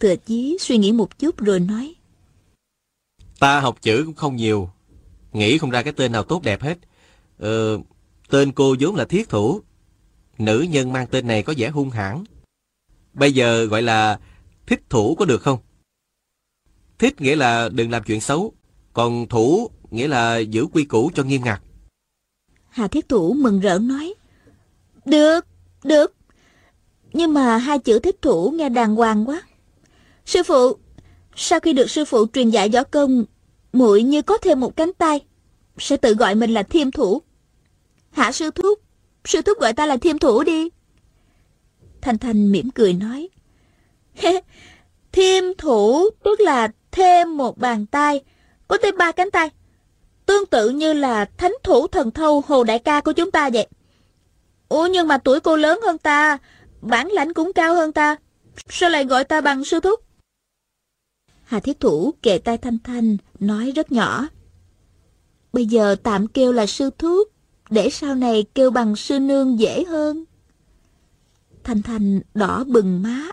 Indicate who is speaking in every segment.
Speaker 1: Thừa chí suy nghĩ một chút rồi nói.
Speaker 2: Ta học chữ cũng không nhiều. Nghĩ không ra cái tên nào tốt đẹp hết. Ờ, tên cô vốn là thiết thủ. Nữ nhân mang tên này có vẻ hung hãn. Bây giờ gọi là thích thủ có được không? Thích nghĩa là đừng làm chuyện xấu. Còn thủ nghĩa là giữ quy củ cho nghiêm ngặt.
Speaker 1: Hà thiết thủ mừng rỡ nói. Được, được. Nhưng mà hai chữ thích thủ nghe đàng hoàng quá. Sư phụ, sau khi được sư phụ truyền dạy võ công, muội như có thêm một cánh tay, sẽ tự gọi mình là thiêm thủ. Hạ sư thúc, sư thúc gọi ta là thiêm thủ đi. Thanh Thanh mỉm cười nói. thiêm thủ tức là thêm một bàn tay, có thêm ba cánh tay. Tương tự như là thánh thủ thần thâu hồ đại ca của chúng ta vậy. Ủa nhưng mà tuổi cô lớn hơn ta, bản lãnh cũng cao hơn ta. Sao lại gọi ta bằng sư thúc? Hà Thiết Thủ kề tay Thanh Thanh, nói rất nhỏ. Bây giờ tạm kêu là sư thúc, để sau này kêu bằng sư nương dễ hơn. Thanh Thanh đỏ bừng má,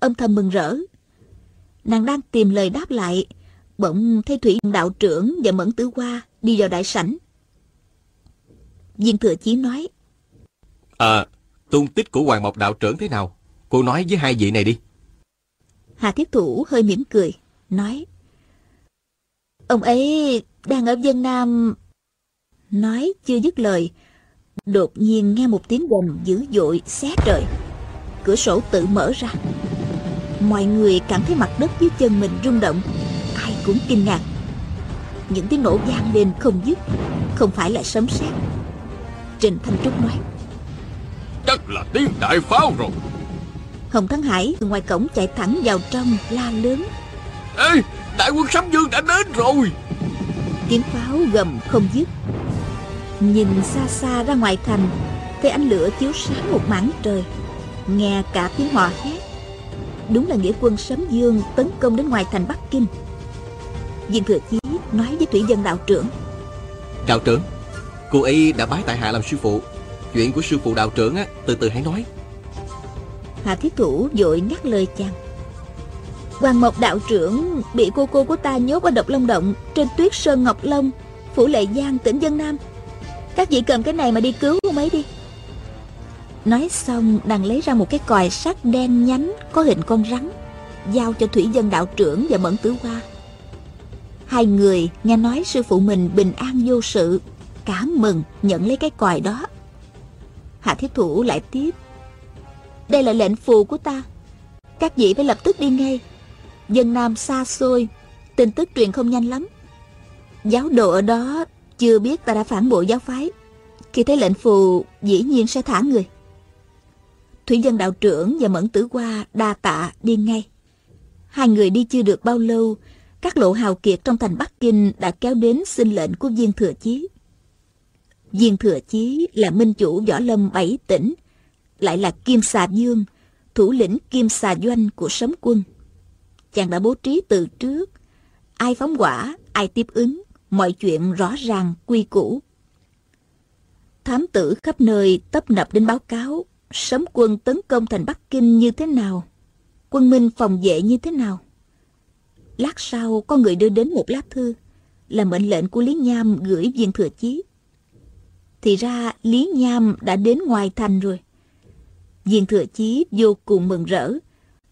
Speaker 1: âm thầm mừng rỡ. Nàng đang tìm lời đáp lại, bỗng thấy Thủy đạo trưởng và Mẫn Tử Hoa đi vào đại sảnh. Viên Thừa Chí nói.
Speaker 2: À, tung tích của Hoàng Mộc đạo trưởng thế nào? Cô nói với hai vị này đi.
Speaker 1: Hà Thiết Thủ hơi mỉm cười, nói. Ông ấy đang ở dân Nam... Nói chưa dứt lời, đột nhiên nghe một tiếng gầm dữ dội xé trời. Cửa sổ tự mở ra. Mọi người cảm thấy mặt đất dưới chân mình rung động. Ai cũng kinh ngạc. Những tiếng nổ vang lên không dứt, không phải là sấm sét. Trình Thanh Trúc nói.
Speaker 3: Chắc là tiếng đại pháo rồi
Speaker 1: Hồng Thắng Hải từ ngoài cổng chạy thẳng vào trong la lớn.
Speaker 3: Ê đại quân Sấm Dương đã đến rồi.
Speaker 1: Tiếng pháo gầm không dứt. Nhìn xa xa ra ngoài thành Thấy ánh lửa chiếu sáng một mảng trời. Nghe cả tiếng hò hét. Đúng là nghĩa quân Sấm Dương tấn công đến ngoài thành Bắc Kinh. Viên Thừa Chí nói với Thủy Dân đạo trưởng.
Speaker 2: Đạo trưởng Cô ấy đã bái tại hạ làm sư phụ. Chuyện của sư phụ đạo trưởng á Từ từ hãy nói
Speaker 1: hạ Thiết Thủ vội ngắt lời chàng Hoàng Mộc đạo trưởng bị cô cô của ta nhốt ở độc long động trên tuyết sơn Ngọc Long, phủ lệ giang tỉnh dân Nam. Các vị cầm cái này mà đi cứu ông ấy đi. Nói xong đang lấy ra một cái còi sắt đen nhánh có hình con rắn, giao cho thủy dân đạo trưởng và mẫn tử hoa. Hai người nghe nói sư phụ mình bình an vô sự, cảm mừng nhận lấy cái còi đó. Hạ thiết thủ lại tiếp đây là lệnh phù của ta. Các vị phải lập tức đi ngay. Dân Nam xa xôi, Tin tức truyền không nhanh lắm. Giáo đồ ở đó Chưa biết ta đã phản bội giáo phái. Khi thấy lệnh phù, Dĩ nhiên sẽ thả người. Thủy dân đạo trưởng và Mẫn Tử Hoa Đa tạ đi ngay. Hai người đi chưa được bao lâu, Các lộ hào kiệt trong thành Bắc Kinh Đã kéo đến xin lệnh của viên thừa chí. Viên thừa chí là minh chủ võ lâm bảy tỉnh lại là Kim Xà Dương, thủ lĩnh Kim Xà Doanh của Sấm quân. Chàng đã bố trí từ trước, ai phóng quả, ai tiếp ứng, mọi chuyện rõ ràng, quy củ. Thám tử khắp nơi tấp nập đến báo cáo Sấm quân tấn công thành Bắc Kinh như thế nào, quân Minh phòng vệ như thế nào. Lát sau có người đưa đến một lá thư là mệnh lệnh của Lý Nham gửi viên thừa chí. Thì ra Lý Nham đã đến ngoài thành rồi. Viên thừa chí vô cùng mừng rỡ,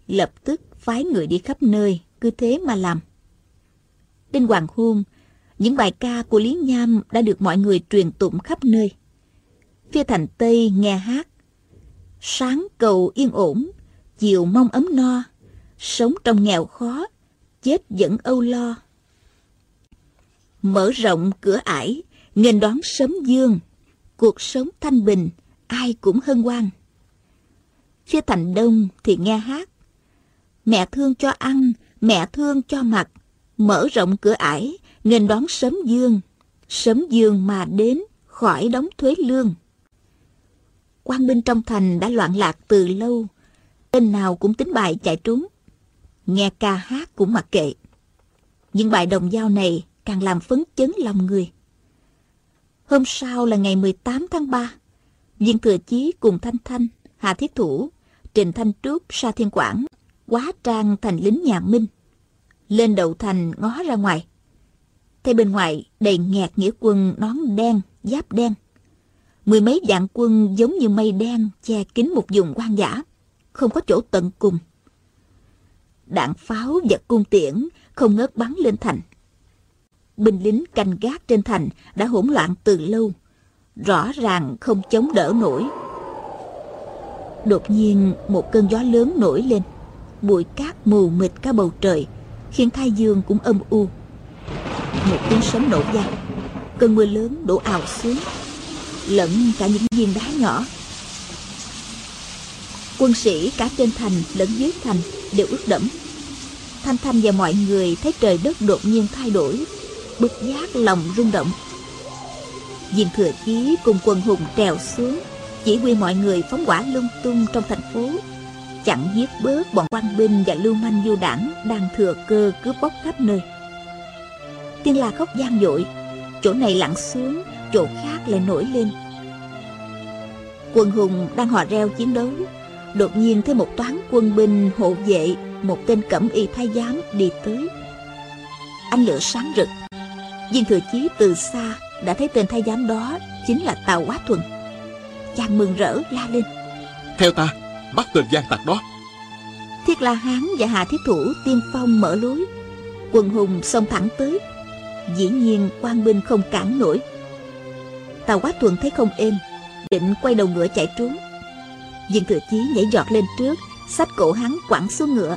Speaker 1: lập tức phái người đi khắp nơi, cứ thế mà làm. Đến hoàng hôn, những bài ca của Lý Nham đã được mọi người truyền tụng khắp nơi. Phía thành Tây nghe hát, sáng cầu yên ổn, chiều mong ấm no, sống trong nghèo khó, chết vẫn âu lo. Mở rộng cửa ải, nghênh đón sớm dương, cuộc sống thanh bình, ai cũng hân hoan. Phía thành đông thì nghe hát. Mẹ thương cho ăn, mẹ thương cho mặc, mở rộng cửa ải, nghênh đón sớm dương. Sớm dương mà đến, khỏi đóng thuế lương. quan binh trong thành đã loạn lạc từ lâu, tên nào cũng tính bài chạy trốn. Nghe ca hát cũng mặc kệ. Những bài đồng dao này càng làm phấn chấn lòng người. Hôm sau là ngày 18 tháng 3, Viên Thừa Chí cùng Thanh Thanh Hà Thiết Thủ, Trình Thanh Trúc, Sa Thiên Quảng quá trang thành lính nhà Minh. Lên đầu thành ngó ra ngoài. Thấy bên ngoài đầy nghẹt nghĩa quân nón đen, giáp đen. Mười mấy vạn quân giống như mây đen che kín một vùng quan dã, không có chỗ tận cùng. Đạn pháo và cung tiễn không ngớt bắn lên thành. Binh lính canh gác trên thành đã hỗn loạn từ lâu, rõ ràng không chống đỡ nổi. Đột nhiên một cơn gió lớn nổi lên, bụi cát mù mịt cả bầu trời, khiến thái dương cũng âm u. Một tiếng sấm nổ vang, cơn mưa lớn đổ ào xuống, lẫn cả những viên đá nhỏ. Quân sĩ cả trên thành lẫn dưới thành đều ướt đẫm. Thanh Thanh và mọi người thấy trời đất đột nhiên thay đổi, bức giác lòng rung động. Diên Thừa Chí cùng quân hùng trèo xuống, chỉ huy mọi người phóng hỏa lung tung trong thành phố, chặn giết bớt bọn quan binh và lưu manh du đảng đang thừa cơ cướp bóc khắp nơi. Tiên la khóc gian dội, chỗ này lặn xuống, chỗ khác lại nổi lên. Quân hùng đang hò reo chiến đấu, đột nhiên thấy một toán quân binh hộ vệ, một tên cẩm y thái giám đi tới. Ánh lửa sáng rực, Viên Thừa Chí từ xa đã thấy tên thái giám đó chính là Tào Quá Thuần. Chàng mừng rỡ la lên.
Speaker 3: Theo ta, bắt tên gian tặc đó.
Speaker 1: Thiết La Hán và Hà Thiết Thủ tiên phong mở lối. Quần hùng xông thẳng tới. Dĩ nhiên quan binh không cản nổi. Tào Quá Thuần thấy không êm, định quay đầu ngựa chạy trốn. Viên Thừa Chí nhảy giọt lên trước, xách cổ hắn quẳng xuống ngựa.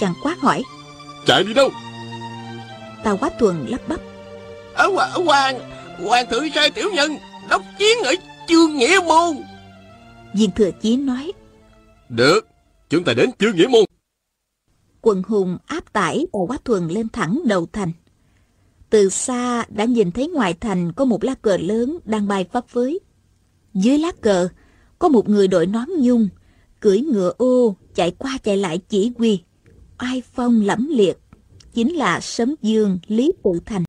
Speaker 1: Chàng quát hỏi.
Speaker 3: Chạy đi đâu?
Speaker 1: Tào Quá Thuần lắp bắp.
Speaker 3: Ở Hoàng, Hoàng thử sai tiểu nhân, đốc chiến ở Chương Nghĩa Môn.
Speaker 1: Viên Thừa Chí nói.
Speaker 3: Được, chúng ta đến Chương Nghĩa Môn.
Speaker 1: Quần hùng áp tải Tào Quá Thuần lên thẳng đầu thành. Từ xa đã nhìn thấy ngoài thành có một lá cờ lớn đang bay phấp phới. Dưới lá cờ có một người đội nón nhung, cưỡi ngựa ô chạy qua chạy lại chỉ huy. Ai phong lẫm liệt, chính là Sấm Dương Lý Tự Thành.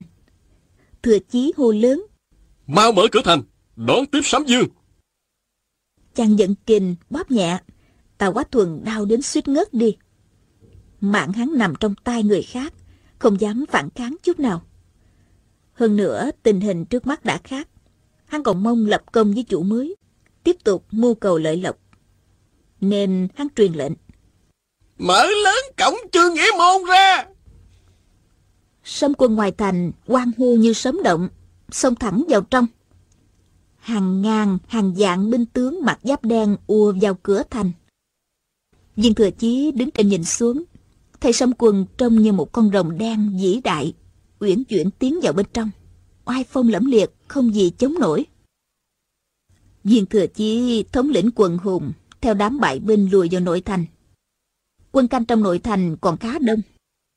Speaker 1: Thừa chí hô lớn.
Speaker 3: Mau mở cửa thành, đón tiếp Sấm Dương.
Speaker 1: Chàng giận kình bóp nhẹ, Tào Quá Thuần đau đến suýt ngất đi. Mạng hắn nằm trong tay người khác, không dám phản kháng chút nào. Hơn nữa, tình hình trước mắt đã khác. Hắn còn mong lập công với chủ mới, tiếp tục mưu cầu lợi lộc. Nên hắn truyền lệnh.
Speaker 3: Mở lớn cổng chương nghĩa môn ra!
Speaker 1: Sâm quân ngoài thành, quan hô như sớm động, xông thẳng vào trong. Hàng ngàn, hàng dạng binh tướng mặc giáp đen ùa vào cửa thành. Viên thừa chí đứng trên nhìn xuống, thấy sâm quần trông như một con rồng đen vĩ đại, uyển chuyển tiến vào bên trong. Oai phong lẫm liệt, không gì chống nổi. Viên thừa chí thống lĩnh quần hùng, theo đám bại binh lùi vào nội thành. Quân canh trong nội thành còn khá đông,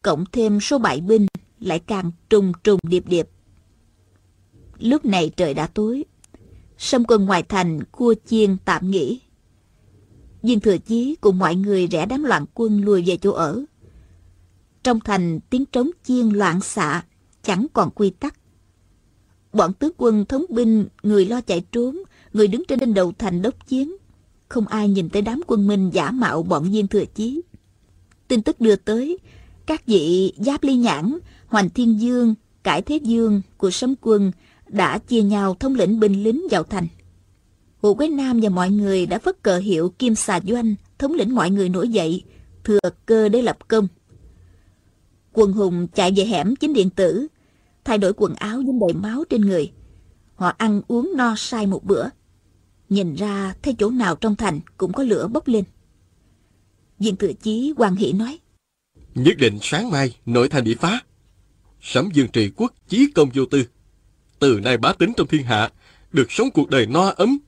Speaker 1: cộng thêm số bại binh lại càng trùng trùng điệp điệp. Lúc này trời đã tối, sông quân ngoài thành cua chiên tạm nghỉ. Viên thừa chí cùng mọi người rẽ đám loạn quân lùi về chỗ ở. Trong thành tiếng trống chiên loạn xạ, chẳng còn quy tắc. Bọn tướng quân thống binh, người lo chạy trốn, người đứng trên đỉnh đầu thành đốc chiến. Không ai nhìn tới đám quân minh giả mạo bọn viên thừa chí. Tin tức đưa tới, các vị giáp ly nhãn, hoành thiên dương, cải thế dương của sấm quân đã chia nhau thống lĩnh binh lính vào thành. Hồ Quế Nam và mọi người đã phất cờ hiệu Kim Xà Doanh, thống lĩnh mọi người nổi dậy, thừa cơ để lập công. Quần hùng chạy về hẻm chính điện tử, thay đổi quần áo dính đầy máu trên người. Họ ăn uống no say một bữa. Nhìn ra thấy chỗ nào trong thành cũng có lửa bốc lên. Diện thừa chí hoàng hỷ nói.
Speaker 3: Nhất định sáng mai nội thành bị phá. Sấm dương trì quốc chí công vô tư. Từ nay bá tính trong thiên hạ, được sống cuộc đời no ấm.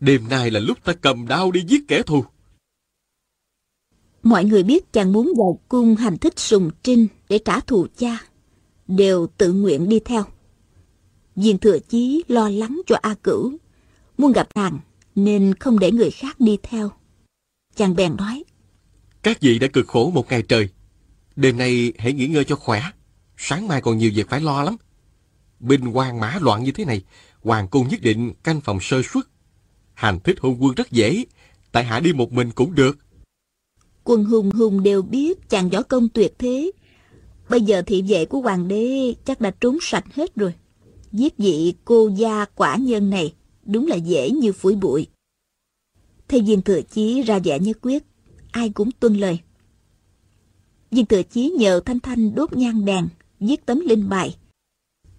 Speaker 3: Đêm nay là lúc ta cầm đao đi giết kẻ thù.
Speaker 1: Mọi người biết chàng muốn vào cung hành thích sùng trinh để trả thù cha. Đều tự nguyện đi theo. Viên thừa chí lo lắng cho A Cửu. Muốn gặp nàng nên không để người khác đi theo. Chàng bèn nói.
Speaker 3: Các vị đã cực khổ một ngày trời. Đêm nay hãy nghỉ ngơi cho khỏe. Sáng mai còn nhiều việc phải lo lắm. Binh hoàng mã loạn như thế này, hoàng cung nhất định canh phòng sơ suất. Hành thích hôn quân rất dễ, tại hạ đi một mình cũng được.
Speaker 1: Quân hùng hùng đều biết chàng võ công tuyệt thế. Bây giờ thị vệ của hoàng đế chắc đã trốn sạch hết rồi. Giết vị cô gia quả nhân này đúng là dễ như phủi bụi. Thầy viên thừa chí ra vẻ nhất quyết, ai cũng tuân lời. Viên thừa chí nhờ Thanh Thanh đốt nhang đèn, viết tấm linh bài.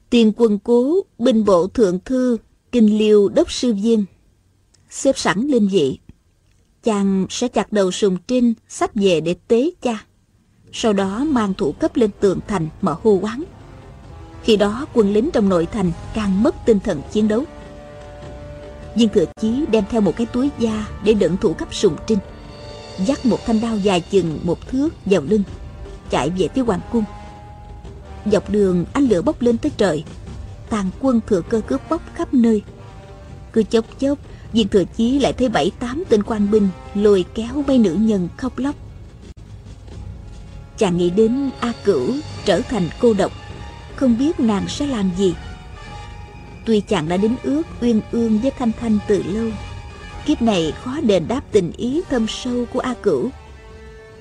Speaker 1: Tiền quân cố, binh bộ thượng thư, kinh liêu đốc sư viên. Xếp sẵn linh vị. Chàng sẽ chặt đầu sùng trinh, sắp về để tế cha. Sau đó mang thủ cấp lên tường thành mở hô quán. Khi đó quân lính trong nội thành càng mất tinh thần chiến đấu. Viên thừa chí đem theo một cái túi da để đựng thủ cấp sùng trinh. Dắt một thanh đao dài chừng một thước vào lưng, chạy về phía hoàng cung. Dọc đường ánh lửa bốc lên tới trời, tàn quân thừa cơ cướp bóc khắp nơi. Cứ chốc chốc, viên thừa chí lại thấy bảy tám tên quan binh lôi kéo mấy nữ nhân khóc lóc. Chàng nghĩ đến A Cửu trở thành cô độc, không biết nàng sẽ làm gì. Tuy chàng đã đến ước uyên ương với Thanh Thanh từ lâu, kiếp này khó đền đáp tình ý thâm sâu của A Cửu.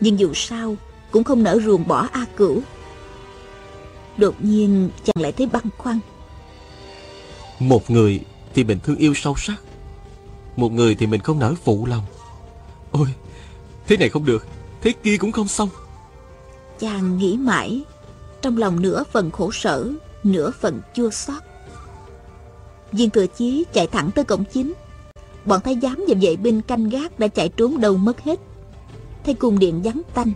Speaker 1: Nhưng dù sao, cũng không nỡ ruồng bỏ A Cửu. Đột nhiên chàng lại thấy băn khoăn.
Speaker 2: Một người thì mình thương yêu sâu sắc, một người thì mình không nỡ phụ lòng. Ôi, thế này không được, thế kia cũng không xong.
Speaker 1: Chàng nghĩ mãi, trong lòng nửa phần khổ sở, nửa phần chua xót. Viên thừa chí chạy thẳng tới cổng chính. Bọn thái giám và vệ binh canh gác đã chạy trốn đâu mất hết. Thấy cung điện vắng tanh,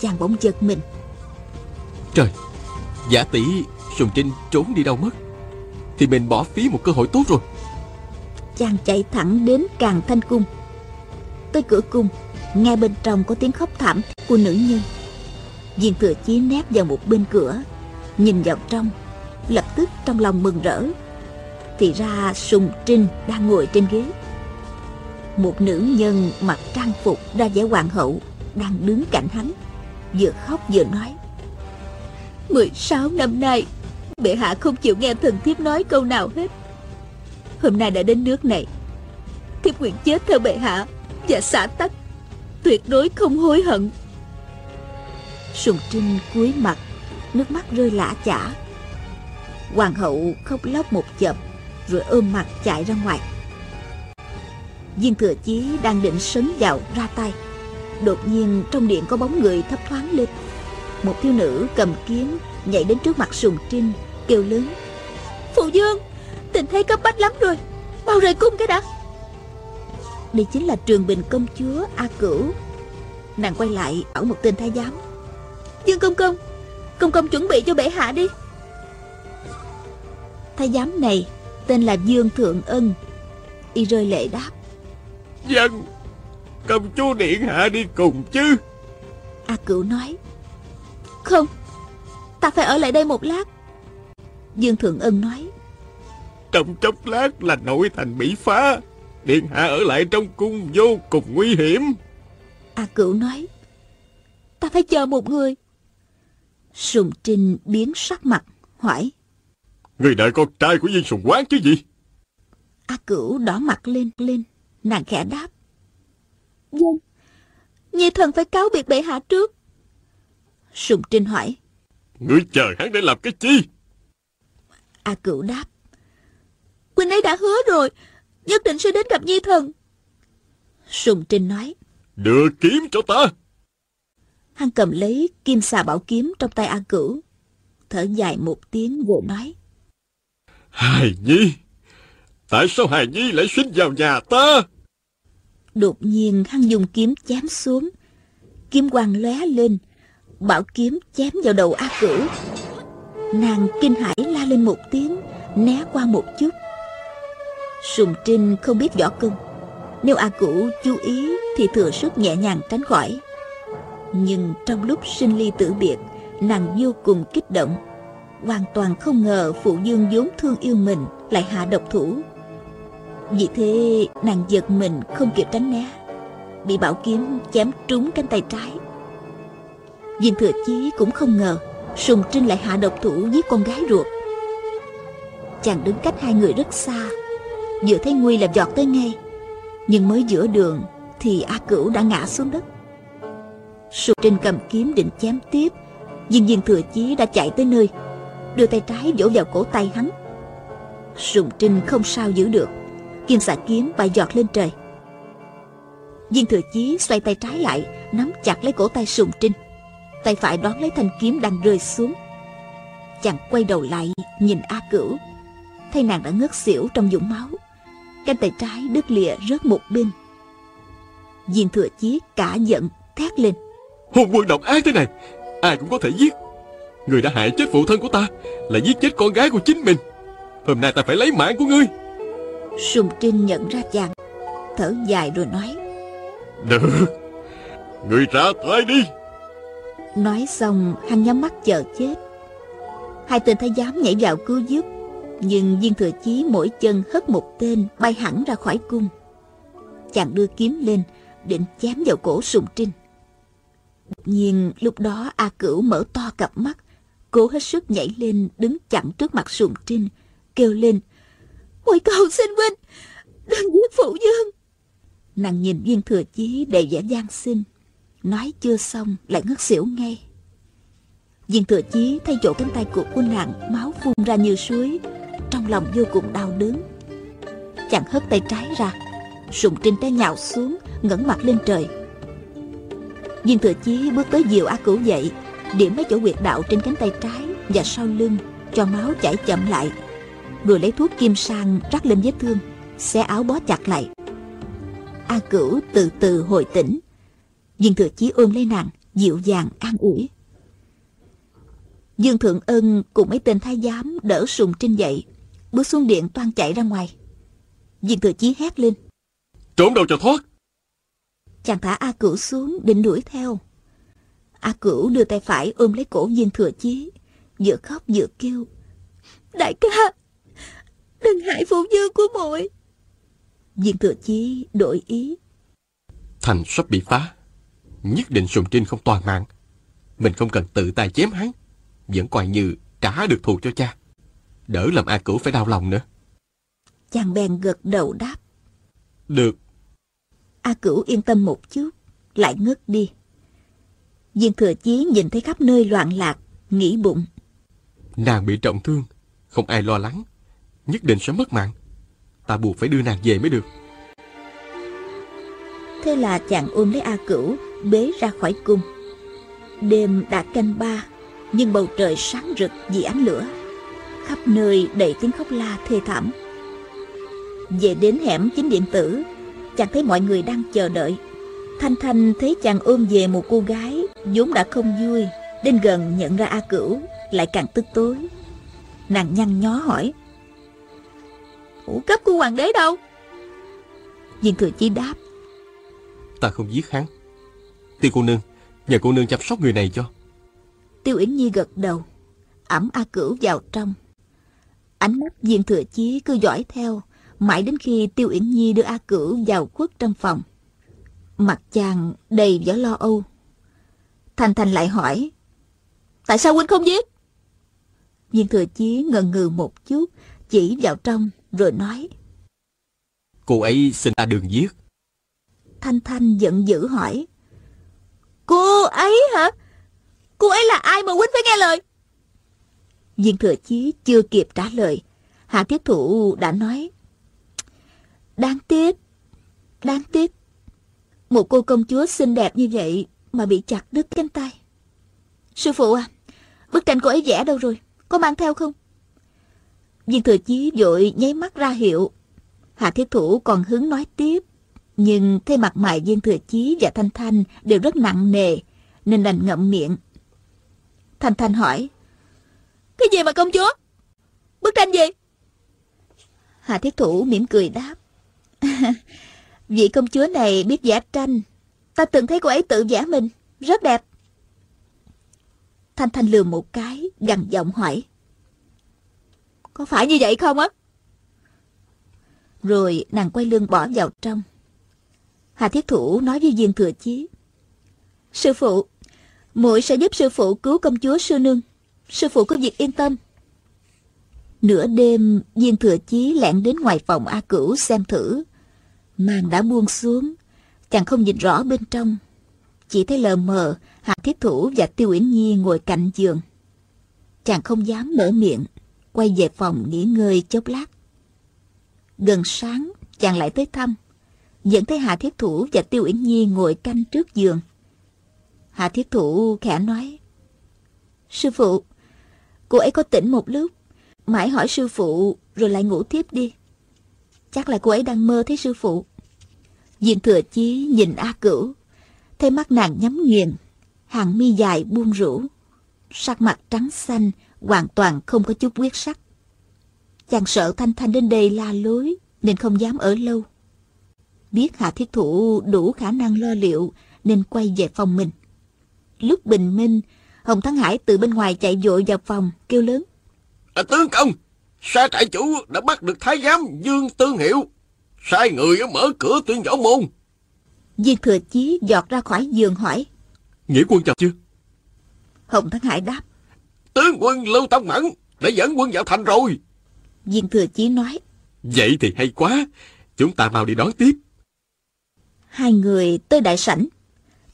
Speaker 1: chàng bỗng giật mình.
Speaker 3: Trời, giả tỷ, Sùng Trinh trốn đi đâu mất? Thì mình bỏ phí một cơ hội tốt rồi.
Speaker 1: Chàng chạy thẳng đến càng thanh cung. Tới cửa cung Nghe bên trong có tiếng khóc thảm của nữ nhân. Viên thừa chí nép vào một bên cửa, Nhìn vào trong, Lập tức trong lòng mừng rỡ. Thì ra Sùng Trinh đang ngồi trên ghế. Một nữ nhân mặc trang phục ra vẻ hoàng hậu Đang đứng cạnh hắn, Vừa khóc vừa nói. 16 năm nay, Bệ hạ không chịu nghe thần thiếp nói câu nào hết. Hôm nay đã đến nước này. Thiếp nguyện chết theo bệ hạ Và xả tắc, Tuyệt đối không hối hận. Sùng Trinh cúi mặt, Nước mắt rơi lã chả. Hoàng hậu khóc lóc một chập, Rồi ôm mặt chạy ra ngoài. Viên thừa chí đang định sấn vào ra tay. Đột nhiên trong điện có bóng người thấp thoáng lên. Một thiếu nữ cầm kiếm Nhảy đến trước mặt Sùng Trinh Kêu lớn. Phụ Dương Tình thế cấp bách lắm rồi Mau rời cung cái đã. Đây chính là trường bình công chúa A Cửu. Nàng quay lại bảo một tên thái giám. Dương công công Công công chuẩn bị cho bệ hạ đi. Thái giám này Tên là Dương Thượng Ân. Y rơi lệ đáp.
Speaker 3: Dân Công chúa điện hạ đi cùng chứ.
Speaker 1: A Cửu nói Không? Ta phải ở lại đây một lát. Dương Thượng Ân nói.
Speaker 3: Trong chốc lát là nội thành bị phá. Điện hạ ở lại trong cung vô cùng nguy hiểm.
Speaker 1: A Cửu nói. Ta phải chờ một người. Sùng Trinh biến sắc mặt Hỏi.
Speaker 3: Người đợi con trai của viên sùng quán chứ gì?
Speaker 1: A Cửu đỏ mặt lên lên. Nàng khẽ đáp. Vâng. Nhi thần phải cáo biệt bệ hạ trước Sùng Trinh hỏi.
Speaker 3: Ngươi chờ hắn để làm cái chi?
Speaker 1: A Cửu đáp. Quỳnh ấy đã hứa rồi Nhất định sẽ đến gặp Nhi thần. Sùng Trinh nói.
Speaker 3: Đưa kiếm cho ta.
Speaker 1: Hắn cầm lấy kim xà bảo kiếm trong tay A Cửu. Thở dài một tiếng rồi nói.
Speaker 3: Hài Nhi Tại sao Hài Nhi lại sinh vào nhà ta?
Speaker 1: Đột nhiên hắn dùng kiếm chém xuống. Kiếm quang lóe lên Bảo kiếm chém vào đầu A Cửu. Nàng kinh hãi la lên một tiếng, Né qua một chút. Sùng Trinh không biết võ công. Nếu A Cửu chú ý Thì thừa sức nhẹ nhàng tránh khỏi. Nhưng trong lúc sinh ly tử biệt, Nàng vô cùng kích động. Hoàn toàn không ngờ Phụ Dương vốn thương yêu mình Lại hạ độc thủ. Vì thế, nàng giật mình không kịp tránh né. Bị bảo kiếm chém trúng cánh tay trái. Diên thừa chí cũng không ngờ, Sùng Trinh lại hạ độc thủ giết con gái ruột. Chàng đứng cách hai người rất xa, Vừa thấy nguy là giọt tới ngay, Nhưng mới giữa đường Thì A Cửu đã ngã xuống đất. Sùng Trinh cầm kiếm định chém tiếp, Nhưng Diên thừa chí đã chạy tới nơi, Đưa tay trái vỗ vào cổ tay hắn. Sùng Trinh không sao giữ được, Kim xạ kiếm bay giọt lên trời. Diên thừa chí xoay tay trái lại, Nắm chặt lấy cổ tay Sùng Trinh. Tay phải đón lấy thanh kiếm đang rơi xuống. Chàng quay đầu lại Nhìn A Cửu. Thấy nàng đã ngất xỉu trong dũng máu. Cánh tay trái đứt lìa rớt một bên. Viên thừa chí cả giận Thét lên.
Speaker 3: Hôn quân độc ác thế này Ai cũng có thể giết. Người đã hại chết phụ thân của ta Là giết chết con gái của chính mình. Hôm nay ta phải lấy mạng của ngươi.
Speaker 1: Sùng Trinh nhận ra chàng Thở dài rồi nói.
Speaker 3: Được Ngươi ra tay đi
Speaker 1: Nói xong hắn nhắm mắt chờ chết. Hai tên thái giám nhảy vào cứu giúp, Nhưng viên thừa chí mỗi chân hất một tên Bay hẳn ra khỏi cung. Chàng đưa kiếm lên, Định chém vào cổ sùng trinh. Đột nhiên, lúc đó A Cửu mở to cặp mắt, Cố hết sức nhảy lên, Đứng chặn trước mặt sùng trinh, Kêu lên Ôi cầu xin huynh, Đừng giết phụ dương Nàng nhìn viên thừa chí đầy vẻ gian xin Nói chưa xong, lại ngất xỉu ngay. Viên thừa chí thấy chỗ cánh tay của của nàng Máu phun ra như suối, Trong lòng vô cùng đau đớn. Chàng hất tay trái ra, Sùng trinh té nhào xuống, ngẩng mặt lên trời. Viên thừa chí bước tới diều A Cửu dậy, Điểm mấy chỗ quyệt đạo trên cánh tay trái Và sau lưng, Cho máu chảy chậm lại. Rồi lấy thuốc kim sang rắc lên vết thương, Xé áo bó chặt lại. A Cửu từ từ hồi tỉnh. Dương Thừa Chí ôm lấy nàng, dịu dàng an ủi. Dương Thượng Ân cùng mấy tên thái giám đỡ Sùng Trinh dậy, bước xuống điện toan chạy ra ngoài. Dương Thừa Chí hét lên.
Speaker 3: Trốn đâu cho thoát.
Speaker 1: Chàng thả A Cửu xuống định đuổi theo. A Cửu đưa tay phải ôm lấy cổ Dương Thừa Chí, vừa khóc vừa kêu. Đại ca, đừng hại phụ dương của muội. Dương Thừa Chí đổi ý.
Speaker 3: Thành sắp bị phá nhất định Sùng Trinh không toàn mạng. Mình không cần tự tay chém hắn, vẫn coi như trả được thù cho cha. Đỡ làm A Cửu phải đau lòng nữa.
Speaker 1: Chàng bèn gật đầu đáp.
Speaker 3: Được.
Speaker 1: A Cửu yên tâm một chút, lại ngất đi. Viên thừa chí nhìn thấy khắp nơi loạn lạc, nghĩ bụng.
Speaker 3: Nàng bị trọng thương, không ai lo lắng, nhất định sẽ mất mạng. Ta buộc phải đưa nàng về mới được.
Speaker 1: Thế là chàng ôm lấy A Cửu, bế ra khỏi cung. Đêm đã canh ba, nhưng bầu trời sáng rực vì ánh lửa. Khắp nơi đầy tiếng khóc la thê thảm. Về đến hẻm chính điện tử, chàng thấy mọi người đang chờ đợi. Thanh Thanh thấy chàng ôm về một cô gái vốn đã không vui, đến gần nhận ra A Cửu, lại càng tức tối. Nàng nhăn nhó hỏi. Thủ cấp của hoàng đế đâu? Viên thừa chi đáp.
Speaker 3: Ta không giết hắn. Tiêu cô nương, nhờ cô nương chăm sóc người này cho.
Speaker 1: Tiêu Yến Nhi gật đầu, ẩm A Cửu vào trong. Ánh mắt viên thừa chí cứ dõi theo, mãi đến khi Tiêu Yến Nhi đưa A Cửu vào khuất trong phòng. Mặt chàng đầy vẻ lo âu. Thành Thành lại hỏi, Tại sao huynh không giết? Viên thừa chí ngần ngừ một chút, chỉ vào trong, rồi nói.
Speaker 3: Cô ấy xin ta đừng giết.
Speaker 1: Thanh Thanh giận dữ hỏi. Cô ấy hả? Cô ấy là ai mà huynh phải nghe lời? Viên thừa chí chưa kịp trả lời. Hạ Thiết Thụ đã nói. Đáng tiếc, đáng tiếc. Một cô công chúa xinh đẹp như vậy mà bị chặt đứt cánh tay. Sư phụ à, bức tranh cô ấy vẽ đâu rồi? Có mang theo không? Viên thừa chí vội nháy mắt ra hiệu. Hạ Thiết Thủ còn hứng nói tiếp. Nhưng thấy mặt mày viên thừa chí và Thanh Thanh đều rất nặng nề, nên đành ngậm miệng. Thanh Thanh hỏi, Cái gì mà công chúa? Bức tranh gì? Hà Thiết Thủ mỉm cười đáp, Vị công chúa này biết vẽ tranh, ta từng thấy cô ấy tự vẽ mình, rất đẹp. Thanh Thanh lừa một cái, gằn giọng hỏi, Có phải như vậy không á? Rồi nàng quay lưng bỏ vào trong. Hà Thiết Thủ nói với Viên Thừa Chí. Sư phụ, muội sẽ giúp sư phụ cứu công chúa sư nương. Sư phụ có việc yên tâm. Nửa đêm, Viên Thừa Chí lẻn đến ngoài phòng A Cửu xem thử. Màn đã buông xuống, chàng không nhìn rõ bên trong. Chỉ thấy lờ mờ, hà Thiết Thủ và Tiêu Uyển Nhi ngồi cạnh giường. Chàng không dám mở miệng, quay về phòng nghỉ ngơi chốc lát. Gần sáng, chàng lại tới thăm. Dẫn thấy Hạ Thiết Thủ và Tiêu Uyển Nhi ngồi canh trước giường. Hạ Thiết Thủ khẽ nói. Sư phụ, cô ấy có tỉnh một lúc. Mãi hỏi sư phụ rồi lại ngủ tiếp đi. Chắc là cô ấy đang mơ thấy sư phụ. Diện thừa chí nhìn A Cửu. Thấy mắt nàng nhắm nghiền. Hàng mi dài buông rũ. Sắc mặt trắng xanh, hoàn toàn không có chút quyết sắc. Chàng sợ Thanh Thanh đến đây la lối, nên không dám ở lâu. Biết Hạ Thiết Thủ đủ khả năng lo liệu, nên quay về phòng mình. Lúc bình minh, Hồng Thắng Hải từ bên ngoài chạy vội vào phòng, kêu lớn.
Speaker 3: À, tướng công, sa trại chủ đã bắt được thái giám Dương Tương Hiệu. Sai người mở cửa tuyên võ môn.
Speaker 1: Viên thừa chí giọt ra khỏi giường hỏi.
Speaker 3: Nghĩa quân chào chưa?
Speaker 1: Hồng Thắng Hải đáp.
Speaker 3: Tướng quân Lưu Tông Mẫn đã dẫn quân vào thành rồi.
Speaker 1: Viên thừa chí nói.
Speaker 3: Vậy thì hay quá. Chúng ta mau đi đón tiếp.
Speaker 1: Hai người tới đại sảnh.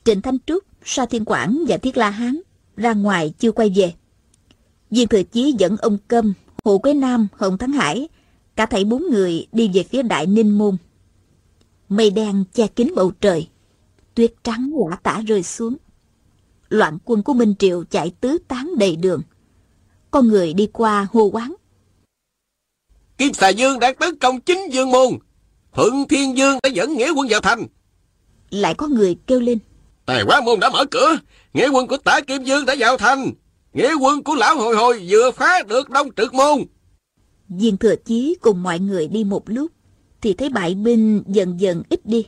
Speaker 1: Trịnh Thanh Trúc, Sa Thiên Quảng và Thiết La Hán ra ngoài chưa quay về. Viên Thừa Chí dẫn ông Câm, Hồ Quế Nam, Hồng Thắng Hải, cả thảy bốn người đi về phía Đại Ninh Môn. Mây đen che kín bầu trời, tuyết trắng lã tả rơi xuống. Loạn quân của Minh Triệu chạy tứ tán đầy đường. Con người đi qua hô quán.
Speaker 3: Kim Xà Dương đang tấn công chính Dương Môn. Thượng Thiên Dương đã dẫn nghĩa quân vào thành.
Speaker 1: Lại có người kêu lên.
Speaker 3: Tài quá môn đã mở cửa. Nghĩa quân của tả Kim Dương đã vào thành. Nghĩa quân của lão hồi hồi vừa phá được đông trực môn.
Speaker 1: Viên thừa chí cùng mọi người đi một lúc, thì thấy bại binh dần dần ít đi.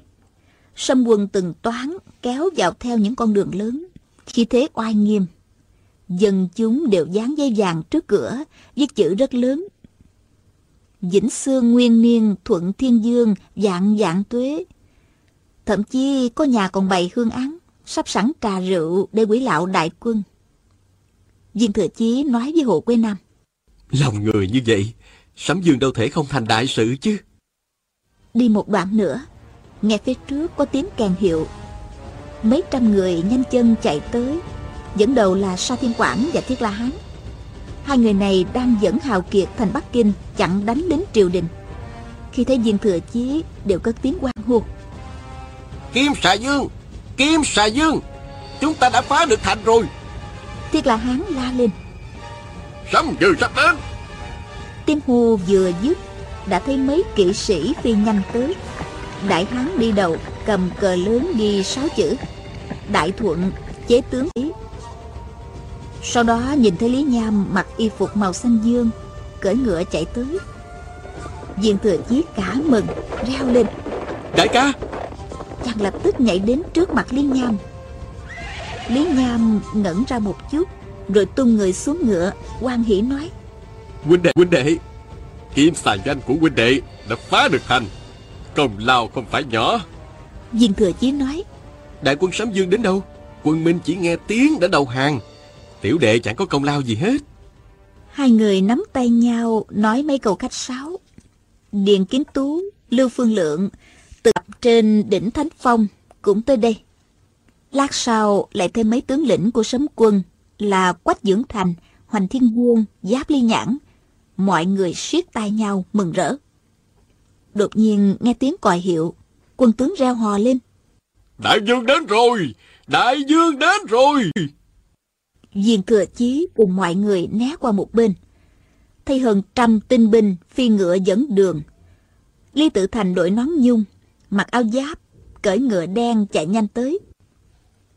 Speaker 1: Xâm quân từng toán kéo vào theo những con đường lớn, khi thế oai nghiêm. Dân chúng đều dán dây vàng trước cửa, viết chữ rất lớn. Vĩnh Sương Nguyên Niên Thuận Thiên Dương Dạng dạng tuế. Thậm chí có nhà còn bày hương án, sắp sẵn trà rượu để quỷ lạo đại quân. Viên Thừa Chí nói với Hồ Quế Nam.
Speaker 3: Lòng người như vậy, Sấm Dương đâu thể không thành đại sự chứ.
Speaker 1: Đi một đoạn nữa, nghe phía trước có tiếng kèn hiệu. Mấy trăm người nhanh chân chạy tới, dẫn đầu là Sa Thiên Quảng và Thiết La Hán. Hai người này đang dẫn Hào Kiệt thành Bắc Kinh chặn đánh đến triều đình. Khi thấy viên thừa chí đều cất tiếng quan hô.
Speaker 3: Kim xà dương! Kim xà dương! Chúng ta đã phá được thành rồi!
Speaker 1: Thiết La Hán la lên.
Speaker 3: Sấm Dương sắp đến!
Speaker 1: Tiếng hô vừa dứt đã thấy mấy kỵ sĩ phi nhanh tới. Đại Hán đi đầu cầm cờ lớn ghi sáu chữ Đại Thuận chế tướng ý sau đó nhìn thấy Lý Nham mặc y phục màu xanh dương Cưỡi ngựa chạy tới Diện thừa chí cả mừng Reo lên
Speaker 3: Đại ca
Speaker 1: Chàng lập tức nhảy đến trước mặt Lý Nham. Lý Nham ngẩn ra một chút Rồi tung người xuống ngựa quan hỷ nói.
Speaker 3: Huynh đệ huynh đệ Kim xà danh của huynh đệ Đã phá được thành. Công lao không phải nhỏ.
Speaker 1: Diện thừa chí nói.
Speaker 3: Đại quân Sấm Dương đến đâu? Quân Minh chỉ nghe tiếng đã đầu hàng. Tiểu đệ chẳng có công lao gì hết.
Speaker 1: Hai người nắm tay nhau Nói mấy câu khách sáo. Điền Kiến Tú, Lưu Phương Lượng Từ trên đỉnh Thánh Phong Cũng tới đây. Lát sau lại thêm mấy tướng lĩnh của sấm quân Là Quách Dưỡng Thành Hoành Thiên Quân, Giáp Ly Nhãn. Mọi người siết tay nhau mừng rỡ. Đột nhiên nghe tiếng còi hiệu Quân tướng reo hò lên.
Speaker 3: Đại dương đến rồi! Đại dương đến rồi!
Speaker 1: Viên thừa chí cùng mọi người né qua một bên. Thấy hơn trăm tinh binh phi ngựa dẫn đường. Lý Tự Thành đội nón nhung, mặc áo giáp, cởi ngựa đen chạy nhanh tới.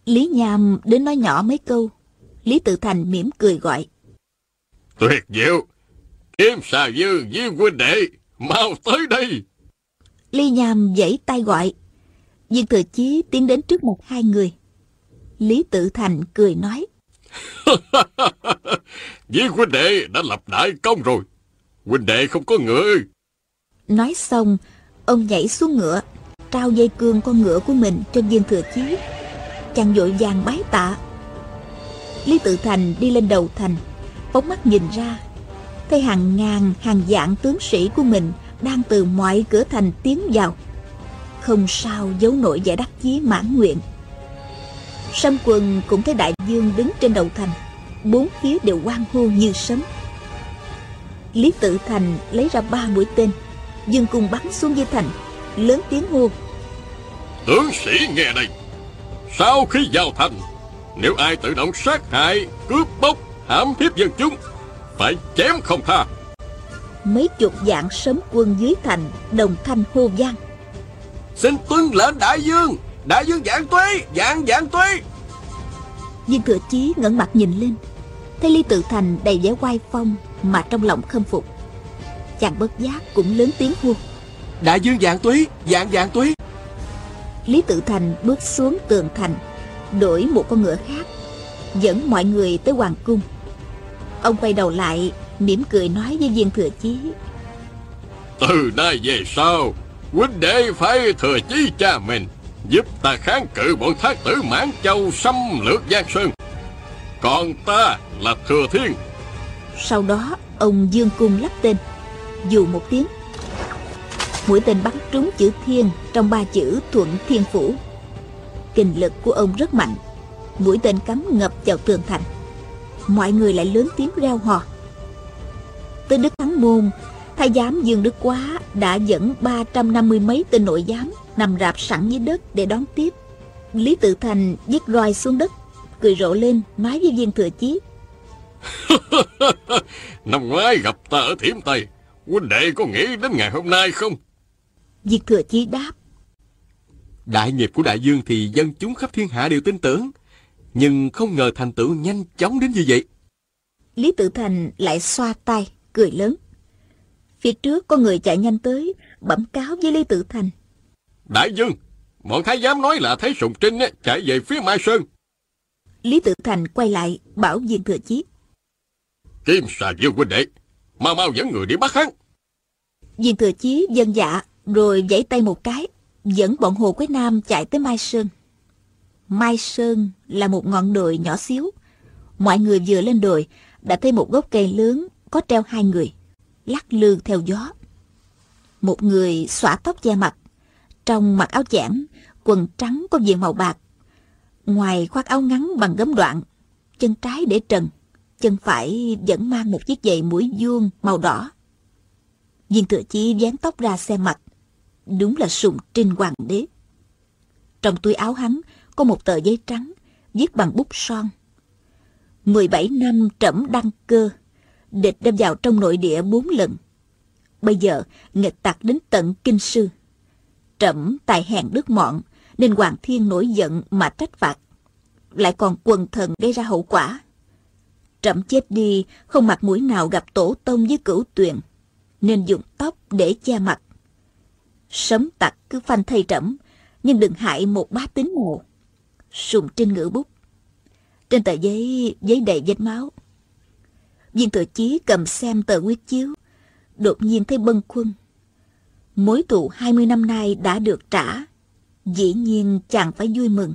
Speaker 1: Lý Nham đến nói nhỏ mấy câu. Lý Tự Thành mỉm cười gọi.
Speaker 3: Tuyệt diệu! Kim xà dương với huynh đệ, mau tới đây!
Speaker 1: Lý Nham giãy tay gọi. Viên Thừa Chí tiến đến trước một hai người. Lý Tự Thành cười nói.
Speaker 3: Vì huynh đệ đã lập đại công rồi. Huynh đệ không có ngựa.
Speaker 1: Nói xong, ông nhảy xuống ngựa, trao dây cương con ngựa của mình cho viên thừa chí. Chàng vội vàng bái tạ. Lý Tự Thành đi lên đầu thành, phóng mắt nhìn ra, thấy hàng ngàn, hàng vạn tướng sĩ của mình đang từ mọi cửa thành tiến vào. Không sao giấu nổi vẻ đắc chí mãn nguyện. Sâm Quần cũng thấy đại dương đứng trên đầu thành Bốn phía đều quang hô như sấm Lý tự thành lấy ra ba mũi tên Dương cùng bắn xuống dưới thành Lớn tiếng hô.
Speaker 3: Tướng sĩ nghe đây. Sau khi vào thành Nếu ai tự động sát hại Cướp bóc hãm hiếp dân chúng Phải chém không tha.
Speaker 1: Mấy chục dạng sấm quân dưới thành Đồng thanh hô vang.
Speaker 2: Xin tuân lệnh đại dương Đại dương dạng tuế Dạng dạng tuế.
Speaker 1: Viên thừa chí ngẩng mặt nhìn lên. Thấy Lý Tự Thành đầy vẻ oai phong Mà trong lòng khâm phục. Chàng bất giác cũng lớn tiếng hô
Speaker 2: Đại dương dạng tuế Dạng dạng tuế
Speaker 1: Lý Tự Thành bước xuống tường thành Đổi một con ngựa khác Dẫn mọi người tới hoàng cung. Ông quay đầu lại mỉm cười nói với viên thừa chí.
Speaker 3: Từ nay về sau Huynh đệ phải thừa chí cha mình Giúp ta kháng cự bọn thác tử mãn châu xâm lược Giang Sơn. Còn ta là thừa thiên.
Speaker 1: Sau đó ông dương cung lắp tên Dù một tiếng Mũi tên bắn trúng chữ thiên Trong ba chữ thuận thiên phủ Kinh lực của ông rất mạnh Mũi tên cắm ngập vào tường thành Mọi người lại lớn tiếng reo hò Tới Đức Thắng Môn Thái giám Dương Đức Quá đã dẫn 350 mấy tên nội giám nằm rạp sẵn dưới đất để đón tiếp. Lý Tự Thành viết roi xuống đất, cười rộ lên nói với viên thừa chí.
Speaker 3: Năm ngoái gặp ta ở Thiểm Tây, huynh đệ có nghĩ đến ngày hôm nay không?
Speaker 1: Viên thừa chí đáp.
Speaker 2: Đại nghiệp của đại dương thì dân chúng khắp thiên hạ đều tin tưởng, nhưng không ngờ thành tựu nhanh chóng đến như vậy.
Speaker 1: Lý Tự Thành lại xoa tay, cười lớn. Phía trước có người chạy nhanh tới, bẩm cáo với Lý Tự Thành.
Speaker 3: Đại dương, bọn thái giám nói là thấy Sùng Trinh chạy về phía Mai Sơn.
Speaker 1: Lý Tự Thành quay lại, bảo viên thừa chí.
Speaker 3: Kim xà dương huynh đệ, mau mau dẫn người đi bắt hắn.
Speaker 1: Viên thừa chí dân dạ, rồi giãy tay một cái, dẫn bọn Hồ Quế Nam chạy tới Mai Sơn. Mai Sơn là một ngọn đồi nhỏ xíu. Mọi người vừa lên đồi, đã thấy một gốc cây lớn có treo hai người, lắc lư theo gió. Một người xõa tóc che mặt, trong mặc áo chẽm, quần trắng có viền màu bạc. Ngoài khoác áo ngắn bằng gấm đoạn, chân trái để trần, chân phải vẫn mang một chiếc giày mũi vuông màu đỏ. Viên thừa chi dán tóc ra xem mặt, đúng là sùng trinh hoàng đế. Trong túi áo hắn có một tờ giấy trắng, viết bằng bút son. 17 năm trẫm đăng cơ, địch đem vào trong nội địa bốn lần. Bây giờ, nghịch tặc đến tận kinh sư. Trẫm tài hèn đức mọn, nên Hoàng Thiên nổi giận mà trách phạt. Lại còn quần thần gây ra hậu quả. Trẫm chết đi, không mặt mũi nào gặp tổ tông với cửu tuyền, nên dùng tóc để che mặt. Sấm tặc cứ phanh thây trẫm, nhưng đừng hại một bá tín mồ. Sùng trên ngữ bút. Trên tờ giấy, giấy đầy vết máu. Viên thừa chí cầm xem tờ quyết chiếu, đột nhiên thấy bân khuâng. Mối thù 20 năm nay đã được trả, dĩ nhiên chàng phải vui mừng.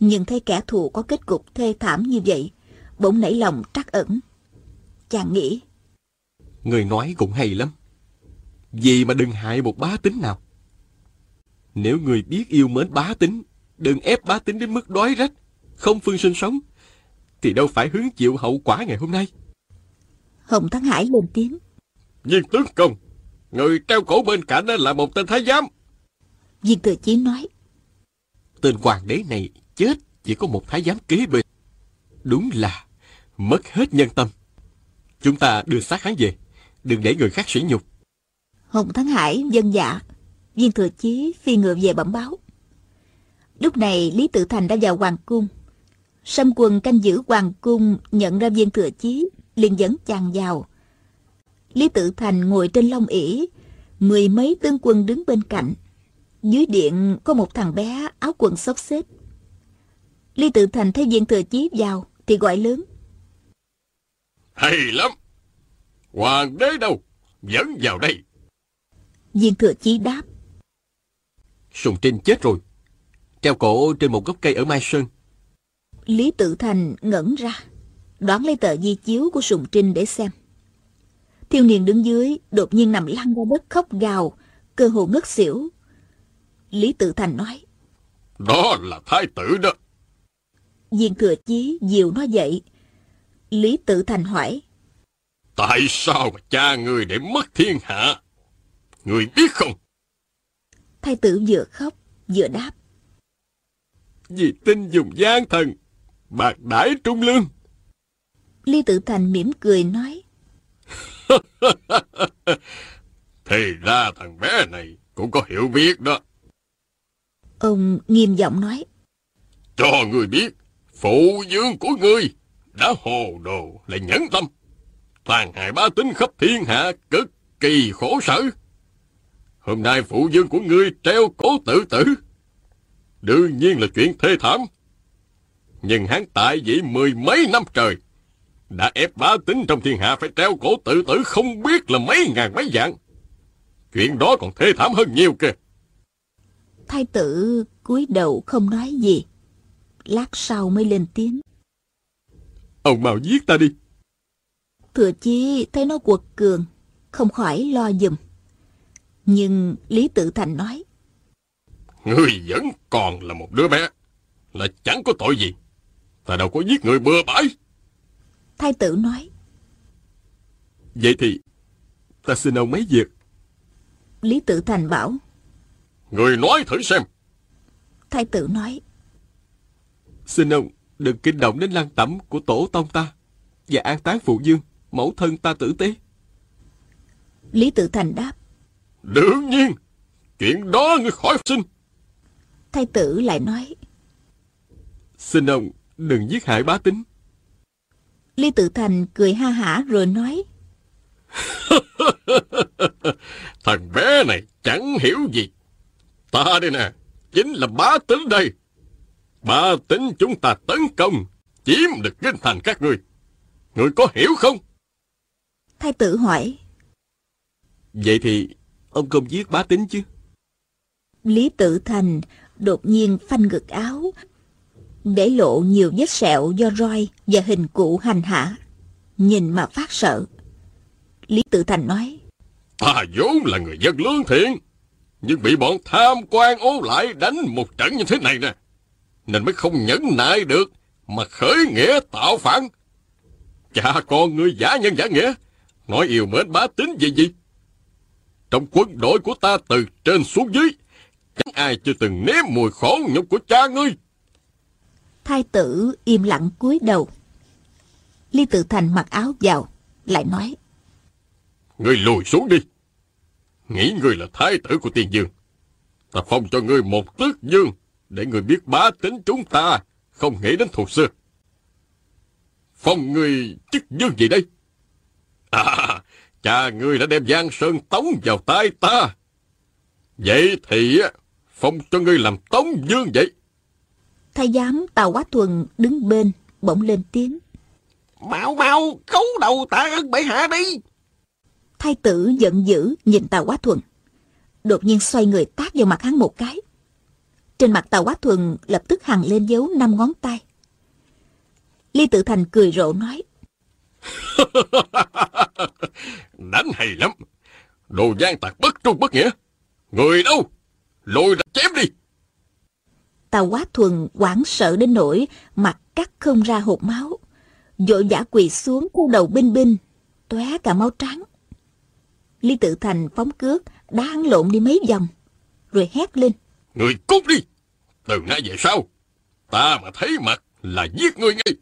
Speaker 1: Nhưng thấy kẻ thù có kết cục thê thảm như vậy, bỗng nảy lòng trắc ẩn. Chàng nghĩ,
Speaker 2: Người nói cũng hay lắm. Vì mà đừng hại một bá tính nào. Nếu người biết yêu mến bá tính, đừng ép bá tính đến mức đói rách, không phương sinh sống, thì đâu phải hứng chịu hậu quả ngày hôm nay.
Speaker 1: Hồng Thắng Hải lên tiếng.
Speaker 3: Viên tướng công, người treo cổ bên cạnh là một tên thái giám.
Speaker 1: Viên thừa chí nói,
Speaker 2: Tên hoàng đế này chết chỉ có một thái giám kế bên. Đúng là mất hết nhân tâm. Chúng ta đưa xác hắn về, đừng để người khác sỉ nhục.
Speaker 1: Hồng Thắng Hải dân dạ. Viên thừa chí phi ngựa về bẩm báo. Lúc này Lý Tự Thành đã vào hoàng cung. Sâm quân canh giữ hoàng cung nhận ra viên thừa chí, liền dẫn chàng vào. Lý Tự Thành ngồi trên long ỷ, mười mấy tướng quân đứng bên cạnh. Dưới điện có một thằng bé áo quần xốc xếp. Lý Tự Thành thấy viên thừa chí vào thì gọi lớn.
Speaker 3: Hay lắm. Hoàng đế đâu? Dẫn vào đây.
Speaker 1: Viên thừa chí đáp.
Speaker 2: Sùng Trinh chết rồi. Treo cổ trên một gốc cây ở Mai Sơn.
Speaker 1: Lý Tự Thành ngẩn ra, đoán lấy tờ di chiếu của Sùng Trinh để xem. Thiếu niên đứng dưới, đột nhiên nằm lăn ra đất khóc gào, cơ hồ ngất xỉu. Lý Tự Thành nói,
Speaker 3: Đó là thái tử đó.
Speaker 1: Viên thừa chí dìu nó dậy. Lý tự thành hỏi.
Speaker 3: Tại sao mà cha người để mất thiên hạ? Người biết không?
Speaker 1: Thái tử vừa khóc, vừa đáp.
Speaker 3: Vì tin dùng gian thần, bạc đãi trung lương.
Speaker 1: Lý tự thành mỉm cười nói.
Speaker 3: Thì ra thằng bé này cũng có hiểu biết đó.
Speaker 1: Ông nghiêm giọng nói.
Speaker 3: Cho người biết, phụ dương của ngươi đã hồ đồ lại nhẫn tâm. Tàn hại bá tính khắp thiên hạ cực kỳ khổ sở. Hôm nay phụ dương của ngươi treo cổ tự tử. Đương nhiên là chuyện thê thảm. Nhưng hắn tại vị mười mấy năm trời. Đã ép bá tính trong thiên hạ phải treo cổ tự tử không biết là mấy ngàn mấy dạng. Chuyện đó còn thê thảm hơn nhiều kìa.
Speaker 1: Thái tử cúi đầu không nói gì. Lát sau mới lên tiếng.
Speaker 3: Ông mau giết ta đi.
Speaker 1: Thừa chi thấy nó quật cường, không khỏi lo dùm. Nhưng Lý Tự Thành nói.
Speaker 3: Ngươi vẫn còn là một đứa bé, là chẳng có tội gì. Ta đâu có giết người bừa bãi.
Speaker 1: Thái tử nói.
Speaker 3: Vậy thì, ta xin ông mấy việc.
Speaker 1: Lý Tự Thành bảo.
Speaker 3: Người nói thử xem.
Speaker 1: Thái tử nói.
Speaker 2: Xin ông đừng kinh động đến lăng tẩm của tổ tông ta và an táng phụ dương, mẫu thân ta tử tế.
Speaker 1: Lý Tự Thành đáp.
Speaker 3: Đương nhiên, chuyện đó ngươi khỏi xin.
Speaker 1: Thái tử lại nói.
Speaker 2: Xin ông đừng giết hại bá tính.
Speaker 1: Lý Tự Thành cười ha hả rồi nói.
Speaker 3: Thằng bé này chẳng hiểu gì. Ta đây nè, chính là bá tính đây. Bá tính chúng ta tấn công, chiếm được kinh thành các ngươi. Ngươi có hiểu không?
Speaker 1: Thái tử hỏi.
Speaker 2: Vậy thì ông không giết bá tính chứ?
Speaker 1: Lý Tự Thành đột nhiên phanh ngực áo, để lộ nhiều vết sẹo do roi và hình cụ hành hạ. Nhìn mà phát sợ. Lý Tự Thành nói.
Speaker 3: Ta vốn là người dân lương thiện, nhưng bị bọn tham quan ố lại đánh một trận như thế này nè. Nên mới không nhẫn nại được mà khởi nghĩa tạo phản. Cha con ngươi giả nhân giả nghĩa, nói yêu mến bá tính gì gì. Trong quân đội của ta từ trên xuống dưới, chẳng ai chưa từng nếm mùi khổ nhục của cha ngươi.
Speaker 1: Thái tử im lặng cúi đầu. Lý Tự Thành mặc áo vào, lại nói.
Speaker 3: Ngươi lùi xuống đi. Nghĩ ngươi là thái tử của tiên dương. Ta phong cho ngươi một tước dương, để ngươi biết bá tính chúng ta, không nghĩ đến thù xưa. Phong ngươi chức dương gì đây? À, cha ngươi đã đem Giang Sơn tống vào tay ta. Vậy thì phong cho ngươi làm tống dương vậy.
Speaker 1: Thái giám Tào Quá Thuần đứng bên, bỗng lên tiếng.
Speaker 4: Mau mau, khấu đầu tạ ơn bệ hạ đi.
Speaker 1: Thái tử giận dữ nhìn Tào Quá Thuần. Đột nhiên xoay người tát vào mặt hắn một cái. Trên mặt Tào Quá Thuần lập tức hằn lên dấu năm ngón tay. Lý Tự Thành cười rộ nói.
Speaker 3: Đánh hay lắm. Đồ gian tạc bất trung bất nghĩa. Người đâu? Lôi ra chém đi.
Speaker 1: Tào Quá Thuần hoảng sợ đến nỗi mặt cắt không ra hột máu. Vội vã quỳ xuống khu đầu binh binh, tóe cả máu trắng. Lý Tự Thành phóng cước, đá hắn lộn đi mấy vòng, rồi hét lên.
Speaker 3: Người cút đi. Từ nay về sau, ta mà thấy mặt là giết người ngay.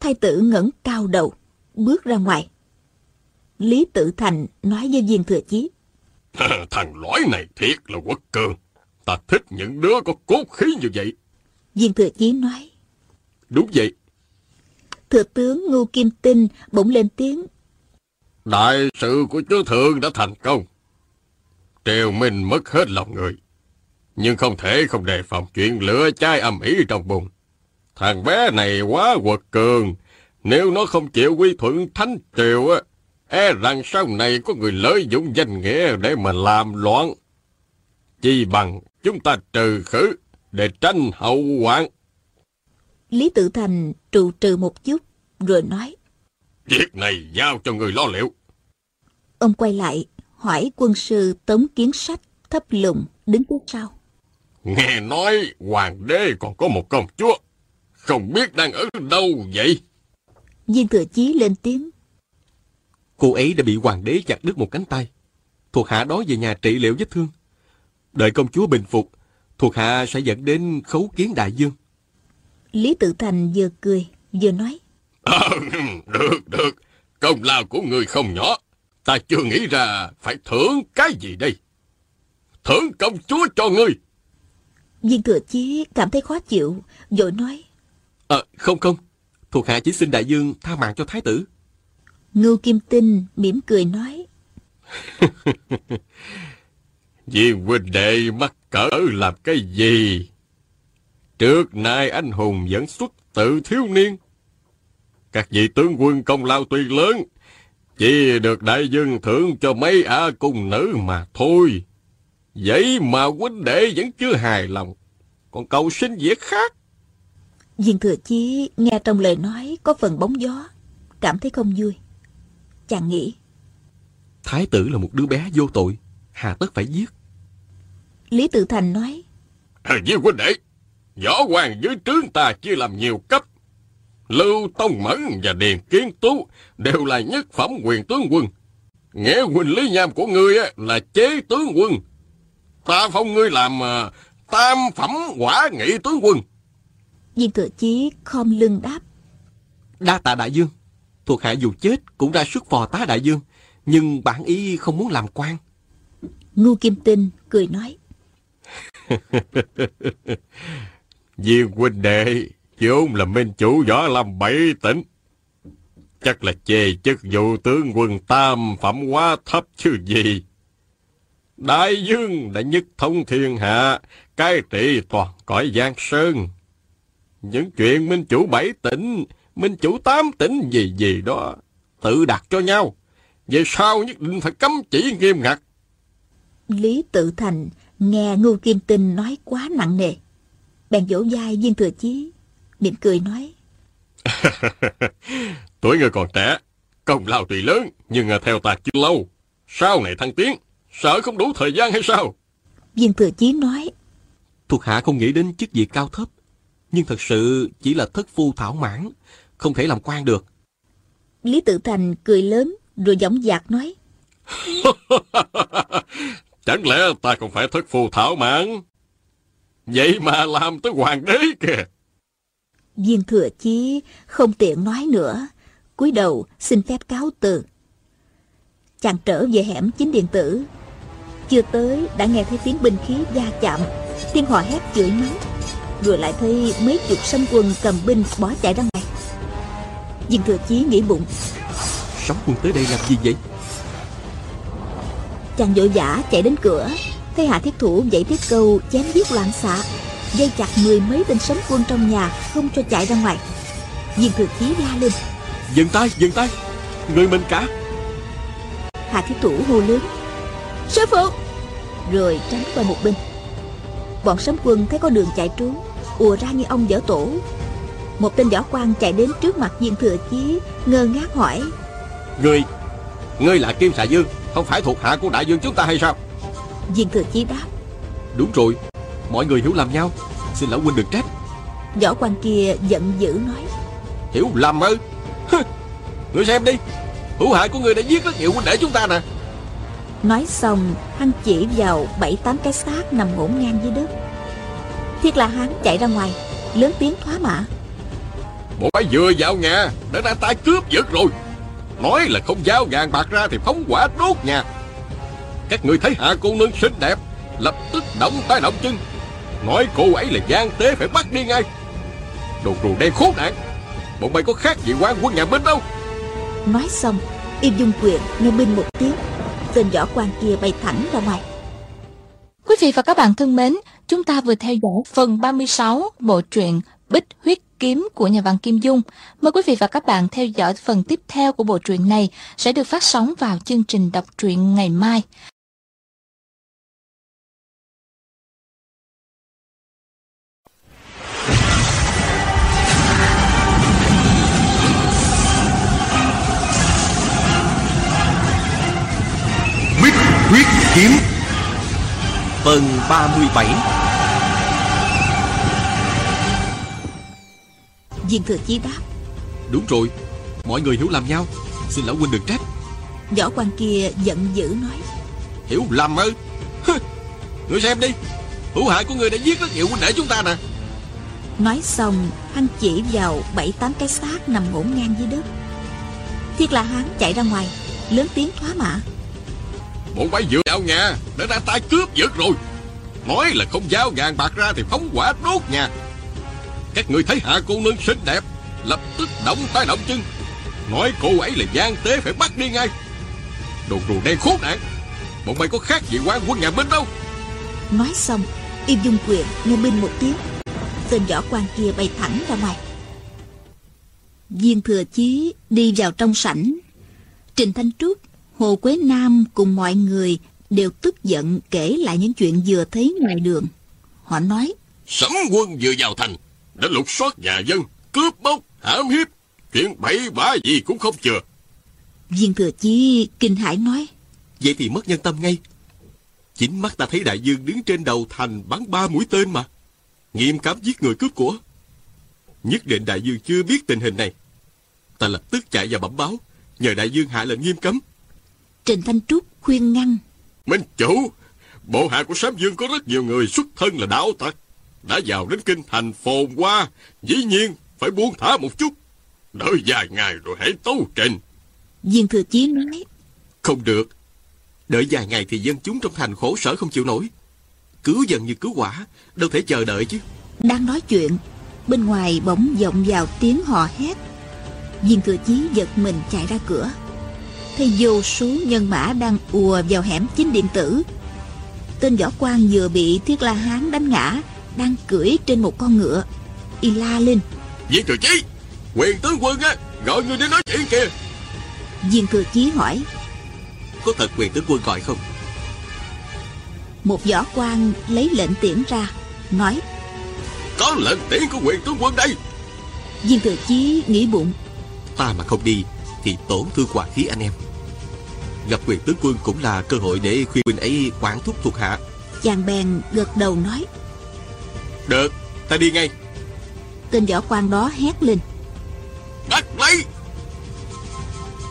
Speaker 1: Thái tử ngẩng cao đầu, bước ra ngoài. Lý Tự Thành nói với viên thừa chí.
Speaker 3: Thằng lõi này thiệt là quất cường. Ta thích những đứa có cốt khí như vậy.
Speaker 1: Viên thừa chí nói.
Speaker 2: Đúng vậy.
Speaker 1: Thừa tướng Ngô Kim Tinh bỗng lên tiếng.
Speaker 3: Đại sự của chúa thượng đã thành công. Triều Minh mất hết lòng người. Nhưng không thể không đề phòng chuyện lửa cháy âm ỉ trong bụng. Thằng bé này quá quật cường. Nếu nó không chịu quy thuận thánh triều á, e rằng sau này có người lợi dụng danh nghĩa để mà làm loạn. Chi bằng chúng ta trừ khử để tranh hậu hoạn.
Speaker 1: Lý Tự Thành trụ trừ một chút, rồi nói.
Speaker 3: Việc này giao cho người lo liệu.
Speaker 1: Ông quay lại, hỏi quân sư Tống Kiến Sách thấp lùng đứng phía sau.
Speaker 3: Nghe nói hoàng đế còn có một công chúa. Không biết đang ở đâu vậy?
Speaker 1: Viên thừa chí lên tiếng.
Speaker 2: Cô ấy đã bị hoàng đế chặt đứt một cánh tay. Thuộc hạ đói về nhà trị liệu vết thương. Đợi công chúa bình phục, thuộc hạ sẽ dẫn đến khấu kiến đại dương.
Speaker 1: Lý Tự Thành vừa cười, vừa nói.
Speaker 3: À, được, được. Công lao của người không nhỏ. Ta chưa nghĩ ra phải thưởng cái gì đây. Thưởng công chúa cho ngươi.
Speaker 1: Viên thừa chí cảm thấy khó chịu, vội nói.
Speaker 2: À, không không, thuộc hạ chỉ xin đại dương tha mạng cho thái tử.
Speaker 1: Ngưu Kim Tinh mỉm cười nói.
Speaker 3: Viên huynh đệ mắc cỡ làm cái gì? Trước nay anh hùng vẫn xuất tự thiếu niên. Các vị tướng quân công lao tuy lớn, chỉ được đại dương thưởng cho mấy ả cung nữ mà thôi. Vậy mà huynh đệ vẫn chưa hài lòng, còn cầu xin việc khác.
Speaker 1: Viên thừa chí nghe trong lời nói có phần bóng gió, cảm thấy không vui. Chàng nghĩ.
Speaker 2: Thái tử là một đứa bé vô tội, hà tất phải giết.
Speaker 1: Lý Tự Thành nói.
Speaker 3: À, viên huynh đệ, võ hoàng dưới trướng ta chia làm nhiều cấp. Lưu Tông Mẫn và Điền Kiến Tú đều là nhất phẩm quyền tướng quân. Nghĩa huynh Lý Nham của ngươi là chế tướng quân. Ta phong ngươi làm uh, tam phẩm quả nghị tướng quân.
Speaker 1: Viên thừa chí khom lưng đáp.
Speaker 2: Đa tạ đại dương. Thuộc hạ dù chết cũng ra sức phò tá đại dương. Nhưng bản ý không muốn làm quan.
Speaker 1: Ngu Kim Tinh cười nói.
Speaker 3: Viên huynh đệ vốn là minh chủ võ lâm bảy tỉnh. Chắc là chê chức vụ tướng quân tam phẩm quá thấp chứ gì. Đại dương đã nhất thông thiên hạ, cai trị toàn cõi Giang Sơn. Những chuyện minh chủ bảy tỉnh, minh chủ tám tỉnh gì gì đó, tự đặt cho nhau. Về sau nhất định phải cấm chỉ nghiêm ngặt.
Speaker 1: Lý Tự Thành nghe Ngưu Kim Tinh nói quá nặng nề. Bèn vỗ vai viên thừa chí, mỉm cười nói.
Speaker 3: Tuổi người còn trẻ, công lao tuy lớn, nhưng theo ta chưa lâu. Sau này thăng tiến, sợ không đủ thời gian hay sao?
Speaker 1: Viên thừa chí nói.
Speaker 2: Thuộc hạ không nghĩ đến chức vị cao thấp, nhưng thật sự chỉ là thất phu thảo mãn, không thể làm quan được.
Speaker 1: Lý Tự Thành cười lớn, rồi giọng dạc nói.
Speaker 3: Chẳng lẽ ta không phải thất phu thảo mãn? Vậy mà làm tới hoàng đế kìa.
Speaker 1: Viên thừa chí không tiện nói nữa, cúi đầu xin phép cáo từ. Chàng trở về hẻm chính điện tử. Chưa tới đã nghe thấy tiếng binh khí va chạm, tiếng hò hét chửi mắng. Rồi lại thấy mấy chục sông quân cầm binh bỏ chạy ra ngoài. Viên thừa chí nghĩ bụng.
Speaker 2: Sóng quân tới đây làm gì vậy?
Speaker 1: Chàng vội vã chạy đến cửa. Thấy hạ thiết thủ dậy thiết câu chém giết loạn xạ Dây chặt mười mấy tên sống quân trong nhà Không cho chạy ra ngoài. Viên thừa chí la lên.
Speaker 2: Dừng tay, dừng tay. Người mình cả.
Speaker 1: Hạ thiết thủ hô lớn. Sư phụ! Rồi tránh qua một bên Bọn sống quân thấy có đường chạy trốn ùa ra như ông dở tổ. Một tên võ quan chạy đến trước mặt viên thừa chí Ngơ ngác hỏi.
Speaker 3: Người, ngươi là Kim Xà Dương Không phải thuộc hạ của đại dương chúng ta hay sao?
Speaker 1: Viên thừa chí đáp.
Speaker 2: Đúng rồi, mọi người hiểu lầm nhau. Xin lão huynh đừng trách.
Speaker 1: Võ quan kia giận dữ nói.
Speaker 3: Hiểu lầm ư? Ngươi xem đi. Hữu hạ của ngươi đã giết rất nhiều huynh đệ chúng ta nè
Speaker 1: Nói xong Hắn chỉ vào bảy tám cái xác nằm ngổn ngang dưới đất. Thiết là hắn chạy ra ngoài Lớn tiếng thoá mạ
Speaker 3: Bộ phải vừa vào nhà Đã ra tay cướp giật rồi. Nói là không giao vàng bạc ra thì phóng quả đốt nhà. Các người thấy hạ cô nương xinh đẹp Lập tức động tay động chân. Nói cô ấy là gian tế phải bắt đi ngay. Đồ rùa đen khốn nạn. Bọn bay có khác gì quan quân nhà binh đâu.
Speaker 1: Nói xong Im dung quyền nghe binh một tiếng Tên võ quan kia bay thẳng ra ngoài
Speaker 5: Quý vị và các bạn thân mến, chúng ta vừa theo dõi phần 36 bộ truyện Bích Huyết Kiếm của nhà văn Kim Dung. Mời quý vị và các bạn theo dõi phần tiếp theo của bộ truyện này sẽ được phát sóng vào chương trình đọc truyện ngày mai.
Speaker 6: Huyết kiếm.
Speaker 2: Phần 37
Speaker 1: Viên thừa chí đáp.
Speaker 3: Đúng rồi Mọi người hiểu lầm nhau. Xin lão huynh đừng trách.
Speaker 1: Võ quan kia giận dữ nói.
Speaker 3: Hiểu lầm ư? Người xem đi. Hữu hại của người đã giết rất nhiều huynh đệ chúng ta nè.
Speaker 1: Nói xong Hắn chỉ vào bảy tám cái xác nằm ngổn ngang dưới đất. Thiết là hắn chạy ra ngoài Lớn tiếng thoá mạ
Speaker 3: Bọn bay dừa vào nhà. Đã ra tay cướp giật rồi. Nói là không giao vàng bạc ra thì phóng quả đốt nhà. Các người thấy hạ cô nương xinh đẹp, Lập tức động tay động chân. Nói cô ấy là gian tế phải bắt đi ngay. Đồ rùa đen khốn nạn. Bọn bay có khác gì quan quân nhà Minh đâu.
Speaker 1: Nói xong Im dung quyền nghe binh một tiếng. Tên võ quan kia bay thẳng ra ngoài. Viên thừa chí đi vào trong sảnh. Trình Thanh Trúc Hồ Quế Nam cùng mọi người đều tức giận kể lại những chuyện vừa thấy ngoài đường. Họ nói,
Speaker 3: Sấm quân vừa vào thành, đã lục soát nhà dân, cướp bóc, hãm hiếp, chuyện bậy bạ gì cũng không chừa.
Speaker 1: Viên Thừa Chí kinh hãi nói,
Speaker 2: Vậy thì mất nhân tâm ngay. Chính mắt ta thấy đại dương đứng trên đầu thành bắn ba mũi tên mà. Nghiêm cấm giết người cướp của. Nhất định đại dương chưa biết tình hình này. Ta lập tức chạy vào bẩm báo, nhờ đại dương hạ lệnh nghiêm cấm.
Speaker 1: Trình Thanh Trúc khuyên ngăn,
Speaker 3: Minh chủ, bộ hạ của Sám Dương có rất nhiều người xuất thân là đạo tặc. Đã vào đến kinh thành phồn hoa, dĩ nhiên phải buông thả một chút. Đợi vài ngày rồi hãy tấu trình.
Speaker 1: Viên Thừa Chí nói,
Speaker 2: Không được. Đợi vài ngày thì dân chúng trong thành khổ sở không chịu nổi. Cứu dần như cứu quả, đâu thể chờ đợi chứ.
Speaker 1: đang nói chuyện, bên ngoài bỗng vọng vào tiếng hò hét. Viên Thừa Chí giật mình chạy ra cửa. Thấy vô số nhân mã đang ùa vào hẻm chính điện tử. Tên võ quan vừa bị Thiết La Hán đánh ngã, đang cưỡi trên một con ngựa. Y la lên,
Speaker 3: Viên thừa chí, quyền tướng quân á, gọi người đến nói chuyện kìa.
Speaker 1: Viên Thừa Chí hỏi,
Speaker 2: Có thật quyền tướng quân gọi không?
Speaker 1: một võ quan lấy lệnh tiễn ra, nói,
Speaker 3: Có lệnh tiễn của quyền tướng quân đây.
Speaker 1: Viên Thừa Chí nghĩ bụng,
Speaker 2: Ta mà không đi thì tổn thương hòa khí anh em. Gặp quyền tướng quân cũng là cơ hội để khuyên huynh ấy quản thúc thuộc hạ.
Speaker 1: chàng bèn gật đầu nói,
Speaker 2: Được, ta đi ngay.
Speaker 1: tên võ quan đó hét lên.
Speaker 3: Bắt lấy.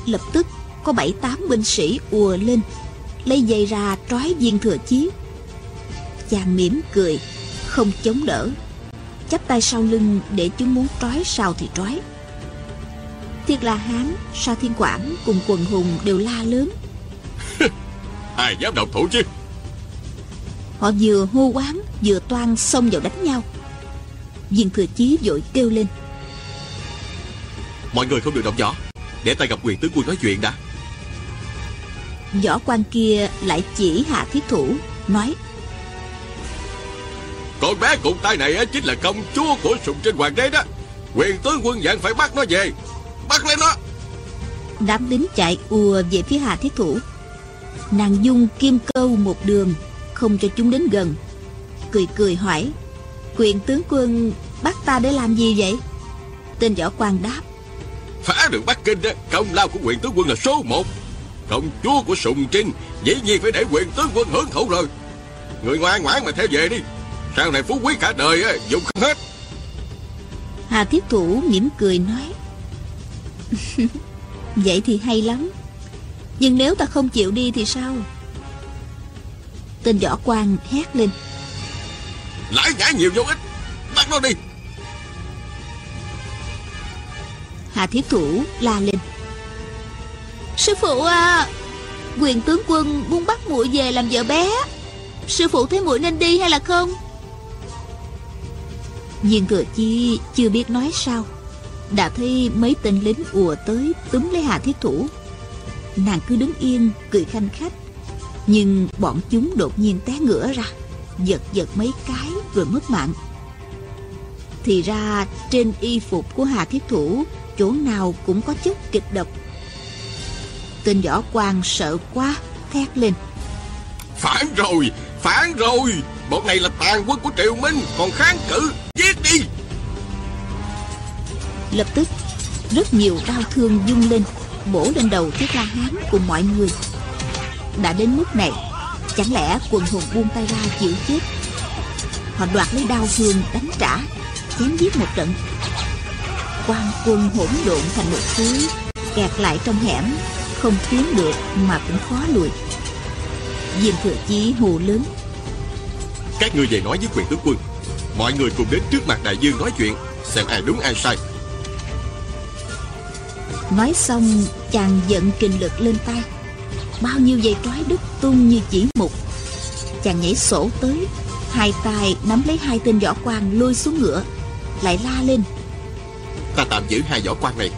Speaker 1: Lập tức có bảy tám binh sĩ ùa lên Lấy dây ra trói viên thừa chí Chàng mỉm cười Không chống đỡ chắp tay sau lưng để chúng muốn trói sao thì trói Thiết La Hán, Sa Thiên Quảng cùng quần hùng đều la lớn
Speaker 3: Ai dám động thủ chứ?
Speaker 1: Họ vừa hô quán vừa toan xông vào đánh nhau Viên thừa chí vội kêu lên
Speaker 2: Mọi người không được động võ. Để ta gặp quyền tướng quân nói chuyện đã.
Speaker 1: Võ quan kia lại chỉ hạ thiết thủ Nói
Speaker 3: Con bé cùng tay này á, chính là công chúa của sùng trên hoàng đế đó. Quyền tướng quân dặn phải bắt nó về. Bắt lên nó.
Speaker 1: Đám lính chạy ùa về phía Hà Thiết Thủ Nàng dung kim câu một đường Không cho chúng đến gần Cười cười hỏi Quyền tướng quân bắt ta để làm gì vậy Tên võ quan đáp
Speaker 3: Phá được Bắc Kinh công lao của quyền tướng quân là số một. Công chúa của sùng trinh dĩ nhiên phải để quyền tướng quân hưởng thụ rồi. Người ngoan ngoãn mà theo về đi. Sau này phú quý cả đời á, dùng không hết.
Speaker 1: Hà Thiết Thủ mỉm cười nói Vậy thì hay lắm Nhưng nếu ta không chịu đi thì sao? Tên võ quan hét lên.
Speaker 3: Lãi nhã nhiều vô ích. Bắt nó đi.
Speaker 1: Hà Thiết Thủ la lên. Sư phụ à Quyền tướng quân muốn bắt muội về làm vợ bé. Sư phụ thấy muội nên đi hay là không? Viên thừa chi chưa biết nói sao. Đã thấy mấy tên lính ùa tới túm lấy Hà Thiết Thủ Nàng cứ đứng yên cười khanh khách Nhưng bọn chúng đột nhiên té ngửa ra Giật giật mấy cái rồi mất mạng Thì ra trên y phục của Hà Thiết Thủ Chỗ nào cũng có chất kịch độc Tên võ quan sợ quá Thét lên
Speaker 3: Phản rồi, phản rồi. Bọn này là tàn quân của Triều Minh, còn kháng cự. Giết đi.
Speaker 1: Lập tức Rất nhiều đau thương dung lên Bổ lên đầu chiếc La Hán cùng mọi người. Đã đến mức này, Chẳng lẽ quần hùng buông tay ra chịu chết? Họ đoạt lấy đau thương đánh trả, Chém giết một trận. Quan quân hỗn độn thành một khối kẹt lại trong hẻm, không tiến được mà cũng khó lùi. Diêm thừa chí hù lớn.
Speaker 3: Các ngươi về nói với quyền tướng quân, Mọi người cùng đến trước mặt đại dương nói chuyện, Xem ai đúng ai sai
Speaker 1: nói xong chàng giận kình lực lên tay bao nhiêu dây trói đứt tung như chỉ mục. Chàng nhảy sổ tới hai tay nắm lấy hai tên võ quan lôi xuống ngựa lại la lên.
Speaker 3: Ta tạm giữ hai võ quan này.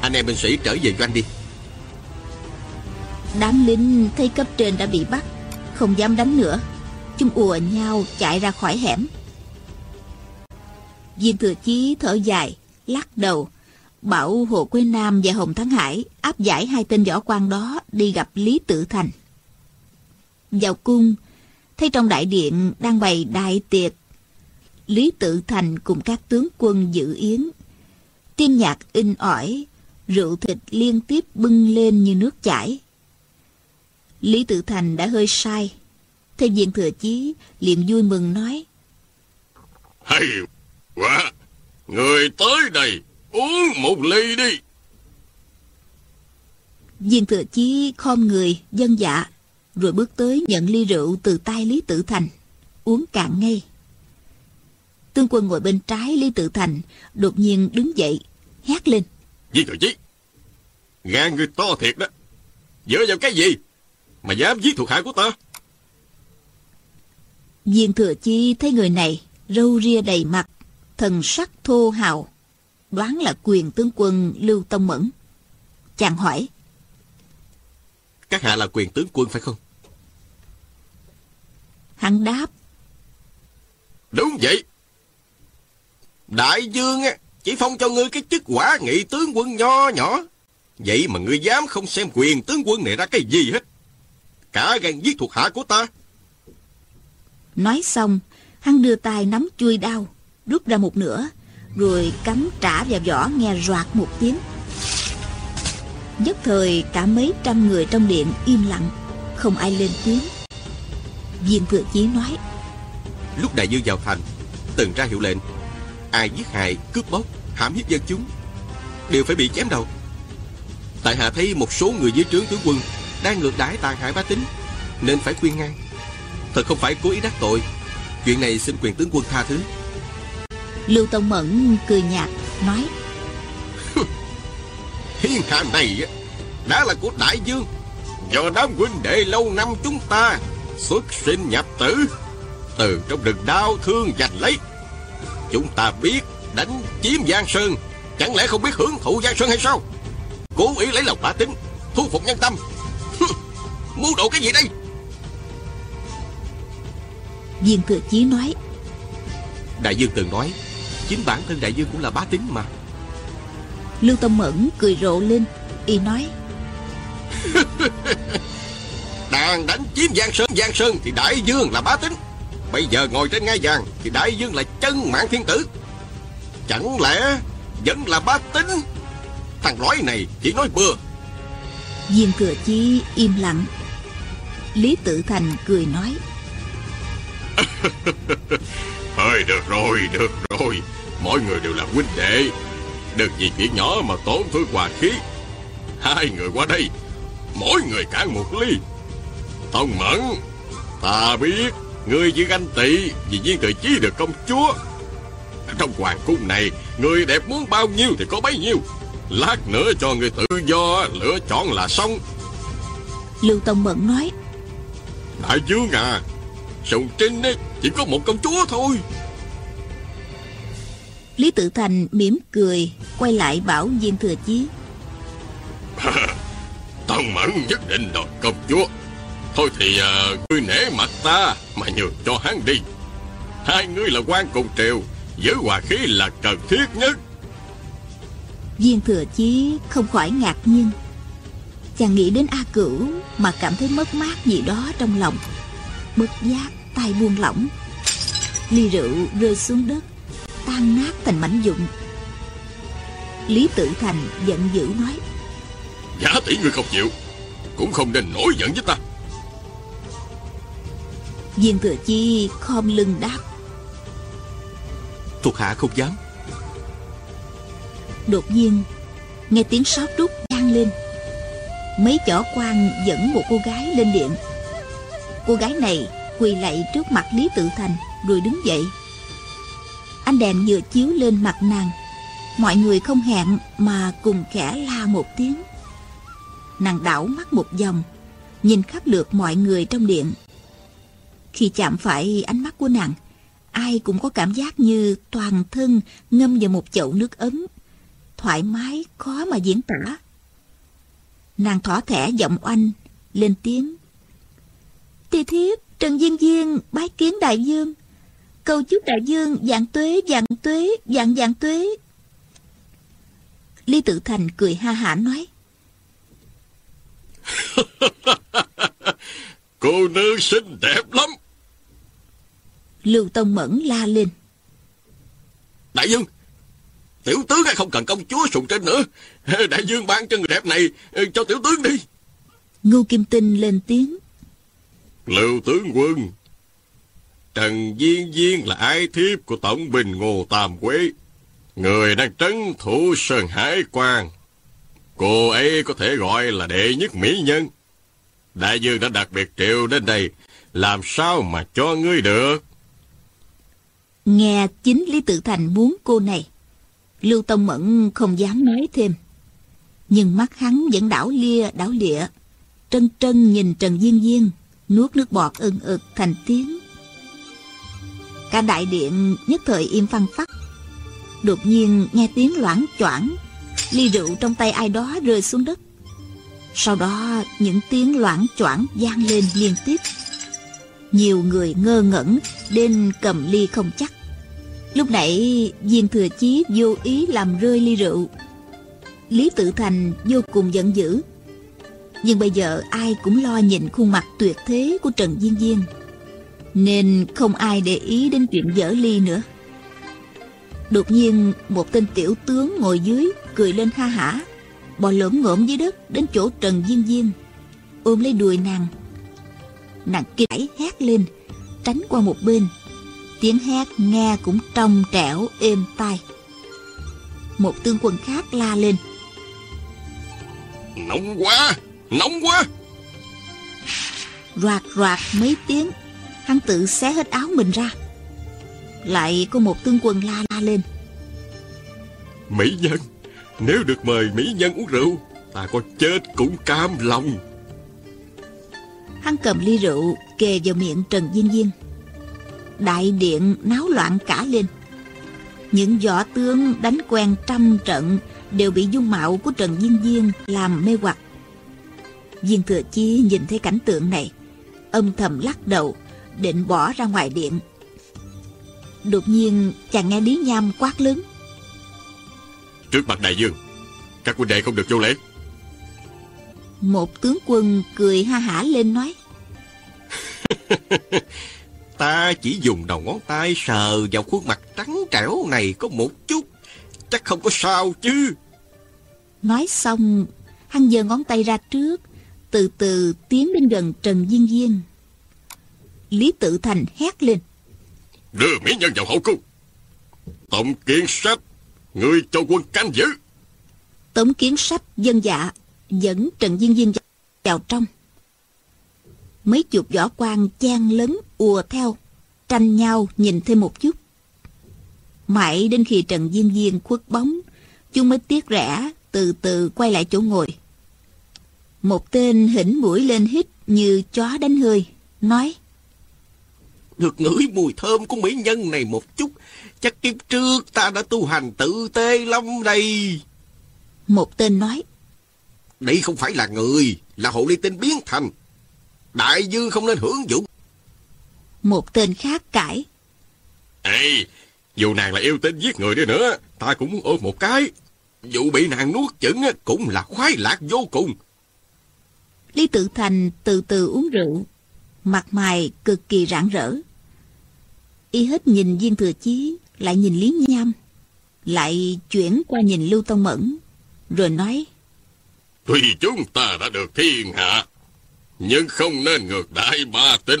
Speaker 3: Anh em binh sĩ trở về doanh đi.
Speaker 1: Đám lính thấy cấp trên đã bị bắt không dám đánh nữa. Chúng ùa nhau chạy ra khỏi hẻm. Viên thừa chí thở dài lắc đầu bảo hồ quế nam và hồng thắng hải áp giải hai tên võ quan đó đi gặp lý tự thành. Vào cung, thấy trong đại điện đang bày đại tiệc, lý tự thành cùng các tướng quân dự yến, tiên nhạc in ỏi, rượu thịt liên tiếp bưng lên như nước chảy. Lý tự thành đã hơi sai. Thấy diện thừa chí, liền vui mừng nói,
Speaker 3: Hay quá! Người tới đây Uống một ly đi.
Speaker 1: Viên thừa chí khom người dân dạ rồi bước tới nhận ly rượu từ tay lý tự thành. Uống cạn ngay. Tướng quân ngồi bên trái lý tự thành đột nhiên đứng dậy hét lên.
Speaker 3: Viên thừa chí Gan người to thiệt đó. Dựa vào cái gì Mà dám giết thuộc hạ của ta?
Speaker 1: Viên thừa chí thấy người này râu ria đầy mặt thần sắc thô hào đoán là quyền tướng quân lưu tông mẫn. Chàng hỏi
Speaker 3: Các hạ là quyền tướng quân phải không?
Speaker 1: Hắn đáp
Speaker 3: Đúng vậy. Đại dương á Chỉ phong cho ngươi cái chức quả nghị tướng quân nho nhỏ. Vậy mà ngươi dám không xem quyền tướng quân này ra cái gì hết. Cả gan giết thuộc hạ của ta.
Speaker 1: Nói xong hắn đưa tay nắm chuôi đao rút ra một nửa rồi cắm trả vào vỏ nghe roạt một tiếng. Nhất thời cả mấy trăm người trong điện im lặng không ai lên tiếng. Viên thừa chí nói
Speaker 3: Lúc đại dương vào thành Từng ra hiệu lệnh Ai giết hại, cướp bóc, hãm hiếp dân chúng Đều phải bị chém đầu. Tại hạ thấy một số người dưới trướng tướng quân Đang ngược đãi tàn hại bá tính Nên phải khuyên ngăn Thật không phải cố ý đắc tội Chuyện này xin quyền tướng quân tha thứ
Speaker 1: lưu tông mẫn cười nhạt nói
Speaker 3: Thiên hạ này á, đã là của đại dương. Do đám huynh đệ lâu năm chúng ta Xuất sinh nhập tử Từ trong rừng đau thương giành lấy. Chúng ta biết đánh chiếm Giang Sơn Chẳng lẽ không biết hưởng thụ Giang Sơn hay sao? Cố ý lấy lòng bá tính Thu phục nhân tâm. Muốn độ cái gì đây?
Speaker 1: Viên thừa chí nói
Speaker 3: Đại dương từng nói Chính bản thân đại dương cũng là bá tính mà.
Speaker 1: Lưu tông mẫn cười rộ lên y nói
Speaker 3: Đang đánh chiếm Giang Sơn Giang Sơn thì đại dương là bá tính Bây giờ ngồi trên ngai vàng Thì đại dương là chân mạng thiên tử. Chẳng lẽ vẫn là bá tính Thằng lõi này chỉ nói bừa.
Speaker 1: Viên thừa chí im lặng. Lý tự thành cười nói
Speaker 3: Thôi được rồi, được rồi Mọi người đều là huynh đệ. Đừng vì chuyện nhỏ mà tổn thương hòa khí. Hai người qua đây Mỗi người cạn một ly. Tông Mẫn Ta biết Ngươi chỉ ganh tị Vì viên tự chí được công chúa. Trong hoàng cung này Người đẹp muốn bao nhiêu thì có bấy nhiêu. Lát nữa cho người tự do Lựa chọn là xong.
Speaker 1: Lưu tông mẫn nói.
Speaker 3: Đại dương à Sùng Trinh ấy, chỉ có một công chúa thôi
Speaker 1: lý tự thành mỉm cười quay lại bảo viên thừa chí.
Speaker 3: Tông Mẫn nhất định đòi công chúa. Thôi thì à, ngươi nể mặt ta Mà nhường cho hắn đi. Hai ngươi là quan cùng triều Giữ hòa khí là cần thiết nhất.
Speaker 1: Viên thừa chí không khỏi ngạc nhiên. Chàng nghĩ đến a cửu mà cảm thấy mất mát gì đó trong lòng. Bất giác tay buông lỏng. Ly rượu rơi xuống đất tan nát thành mảnh vụn. Lý tự thành giận dữ nói
Speaker 3: Giả tỷ ngươi không chịu Cũng không nên nổi giận với ta.
Speaker 1: Viên thừa chi khom lưng đáp
Speaker 2: Thuộc hạ không dám.
Speaker 1: Đột nhiên Nghe tiếng sót rút vang lên. Mấy chỏ quan dẫn một cô gái lên điện. Cô gái này quỳ lạy trước mặt Lý Tự Thành Rồi đứng dậy Ánh đèn vừa chiếu lên mặt nàng. Mọi người không hẹn Mà cùng khẽ la một tiếng. Nàng đảo mắt một vòng, Nhìn khắp lượt mọi người trong điện. Khi chạm phải ánh mắt của nàng, Ai cũng có cảm giác như toàn thân ngâm vào một chậu nước ấm, Thoải mái, khó mà diễn tả. Nàng thỏ thẻ giọng oanh, Lên tiếng. Tỳ thiếp, Trần Diên Diên bái kiến đại dương Cầu chúc đại dương dạng tuế dạng tuế dạng dạng tuế. Lý Tự Thành cười ha hả nói.
Speaker 3: Cô nương xinh đẹp lắm.
Speaker 1: Lưu Tông Mẫn la lên.
Speaker 3: Đại dương Tiểu tướng hay không cần công chúa sùng trên nữa. Đại dương ban cho người đẹp này Cho tiểu tướng đi.
Speaker 1: Ngưu Kim Tinh lên tiếng.
Speaker 3: Lưu tướng quân Trần Viên Viên là ai thiếp của Tổng Bình Ngô Tam Quế. Người đang trấn thủ Sơn Hải Quan Cô ấy có thể gọi là đệ nhất mỹ nhân. Đại dương đã đặc biệt triệu đến đây. Làm sao mà cho ngươi được?
Speaker 1: Nghe chính Lý Tự Thành muốn cô này Lưu Tông Mẫn không dám nói thêm. Nhưng mắt hắn vẫn đảo lia đảo lịa. Trân trân nhìn Trần Viên Viên, Nuốt nước bọt ưng ực thành tiếng. Cả đại điện nhất thời im phăng phắc. Đột nhiên nghe tiếng loảng choảng, Ly rượu trong tay ai đó rơi xuống đất. Sau đó những tiếng loảng choảng vang lên liên tiếp. Nhiều người ngơ ngẩn Đến cầm ly không chắc. Lúc nãy Viên Thừa Chí vô ý làm rơi ly rượu. Lý Tự Thành vô cùng giận dữ. Nhưng bây giờ ai cũng lo nhìn khuôn mặt tuyệt thế của Trần Diên Diên. Nên không ai để ý đến chuyện dở ly nữa. Đột nhiên một tên tiểu tướng ngồi dưới Cười lên ha hả. Bò lỡm ngộm dưới đất đến chỗ Trần Diên Diên. Ôm lấy đùi nàng. Nàng kỹ hét lên Tránh qua một bên. Tiếng hét nghe cũng trong trẻo êm tai. Một tướng quân khác la lên.
Speaker 3: Nóng quá Nóng quá.
Speaker 1: Roạt roạt mấy tiếng Hắn tự xé hết áo mình ra. Lại có một tướng quân la la lên.
Speaker 3: Mỹ nhân Nếu được mời Mỹ nhân uống rượu Ta có chết cũng cam lòng.
Speaker 1: Hắn cầm ly rượu kề vào miệng Trần Diên Diên Đại điện náo loạn cả lên. Những võ tướng đánh quen trăm trận Đều bị dung mạo của Trần Diên Diên làm mê hoặc. Viên Thừa Chi nhìn thấy cảnh tượng này Âm thầm lắc đầu Định bỏ ra ngoài điện. Đột nhiên chàng nghe Lý Nham quát lớn.
Speaker 3: Trước mặt đại dương Các huynh đệ không được vô lễ.
Speaker 1: Một tướng quân cười ha hả lên nói.
Speaker 3: Ta chỉ dùng đầu ngón tay sờ vào khuôn mặt trắng trẻo này có một chút Chắc không có sao chứ.
Speaker 1: Nói xong Hắn giơ ngón tay ra trước Từ từ tiến đến gần Trần Diên Diên Lý Tự Thành hét lên.
Speaker 3: Đưa mỹ nhân vào hậu cung. Tổng kiến sách Ngươi cho quân canh giữ.
Speaker 1: Tống kiến sách dân dạ Dẫn Trần Diên Diên vào trong. Mấy chục võ quan chen lấn ùa theo Tranh nhau nhìn thêm một chút. Mãi đến khi Trần Diên Diên khuất bóng Chúng mới tiếc rẻ Từ từ quay lại chỗ ngồi. Một tên hỉnh mũi lên hít Như chó đánh hơi Nói
Speaker 4: Được ngửi mùi thơm của mỹ nhân này một chút Chắc kiếp trước ta đã tu hành tự tê lắm đây.
Speaker 1: Một tên nói.
Speaker 4: Đây không phải là người Là hộ ly tinh biến thành. Đại dương không nên hưởng dụng.
Speaker 1: Một tên khác cãi.
Speaker 3: Ê Dù nàng là yêu tinh giết người đi nữa Ta cũng muốn ôm một cái. Dù bị nàng nuốt chửng Cũng là khoái lạc vô cùng.
Speaker 1: Lý Tự Thành từ từ uống rượu Mặt mày cực kỳ rạng rỡ Y hết nhìn viên thừa chí, Lại nhìn Lý Nham, Lại chuyển qua nhìn Lưu Tông Mẫn, Rồi nói
Speaker 3: Tuy chúng ta đã được thiên hạ, Nhưng không nên ngược đại ba tính.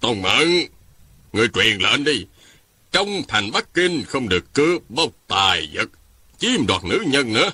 Speaker 3: Tông Mẫn, Người truyền lệnh đi. Trong thành Bắc Kinh không được cướp bóc tài vật, Chiếm đoạt nữ nhân nữa.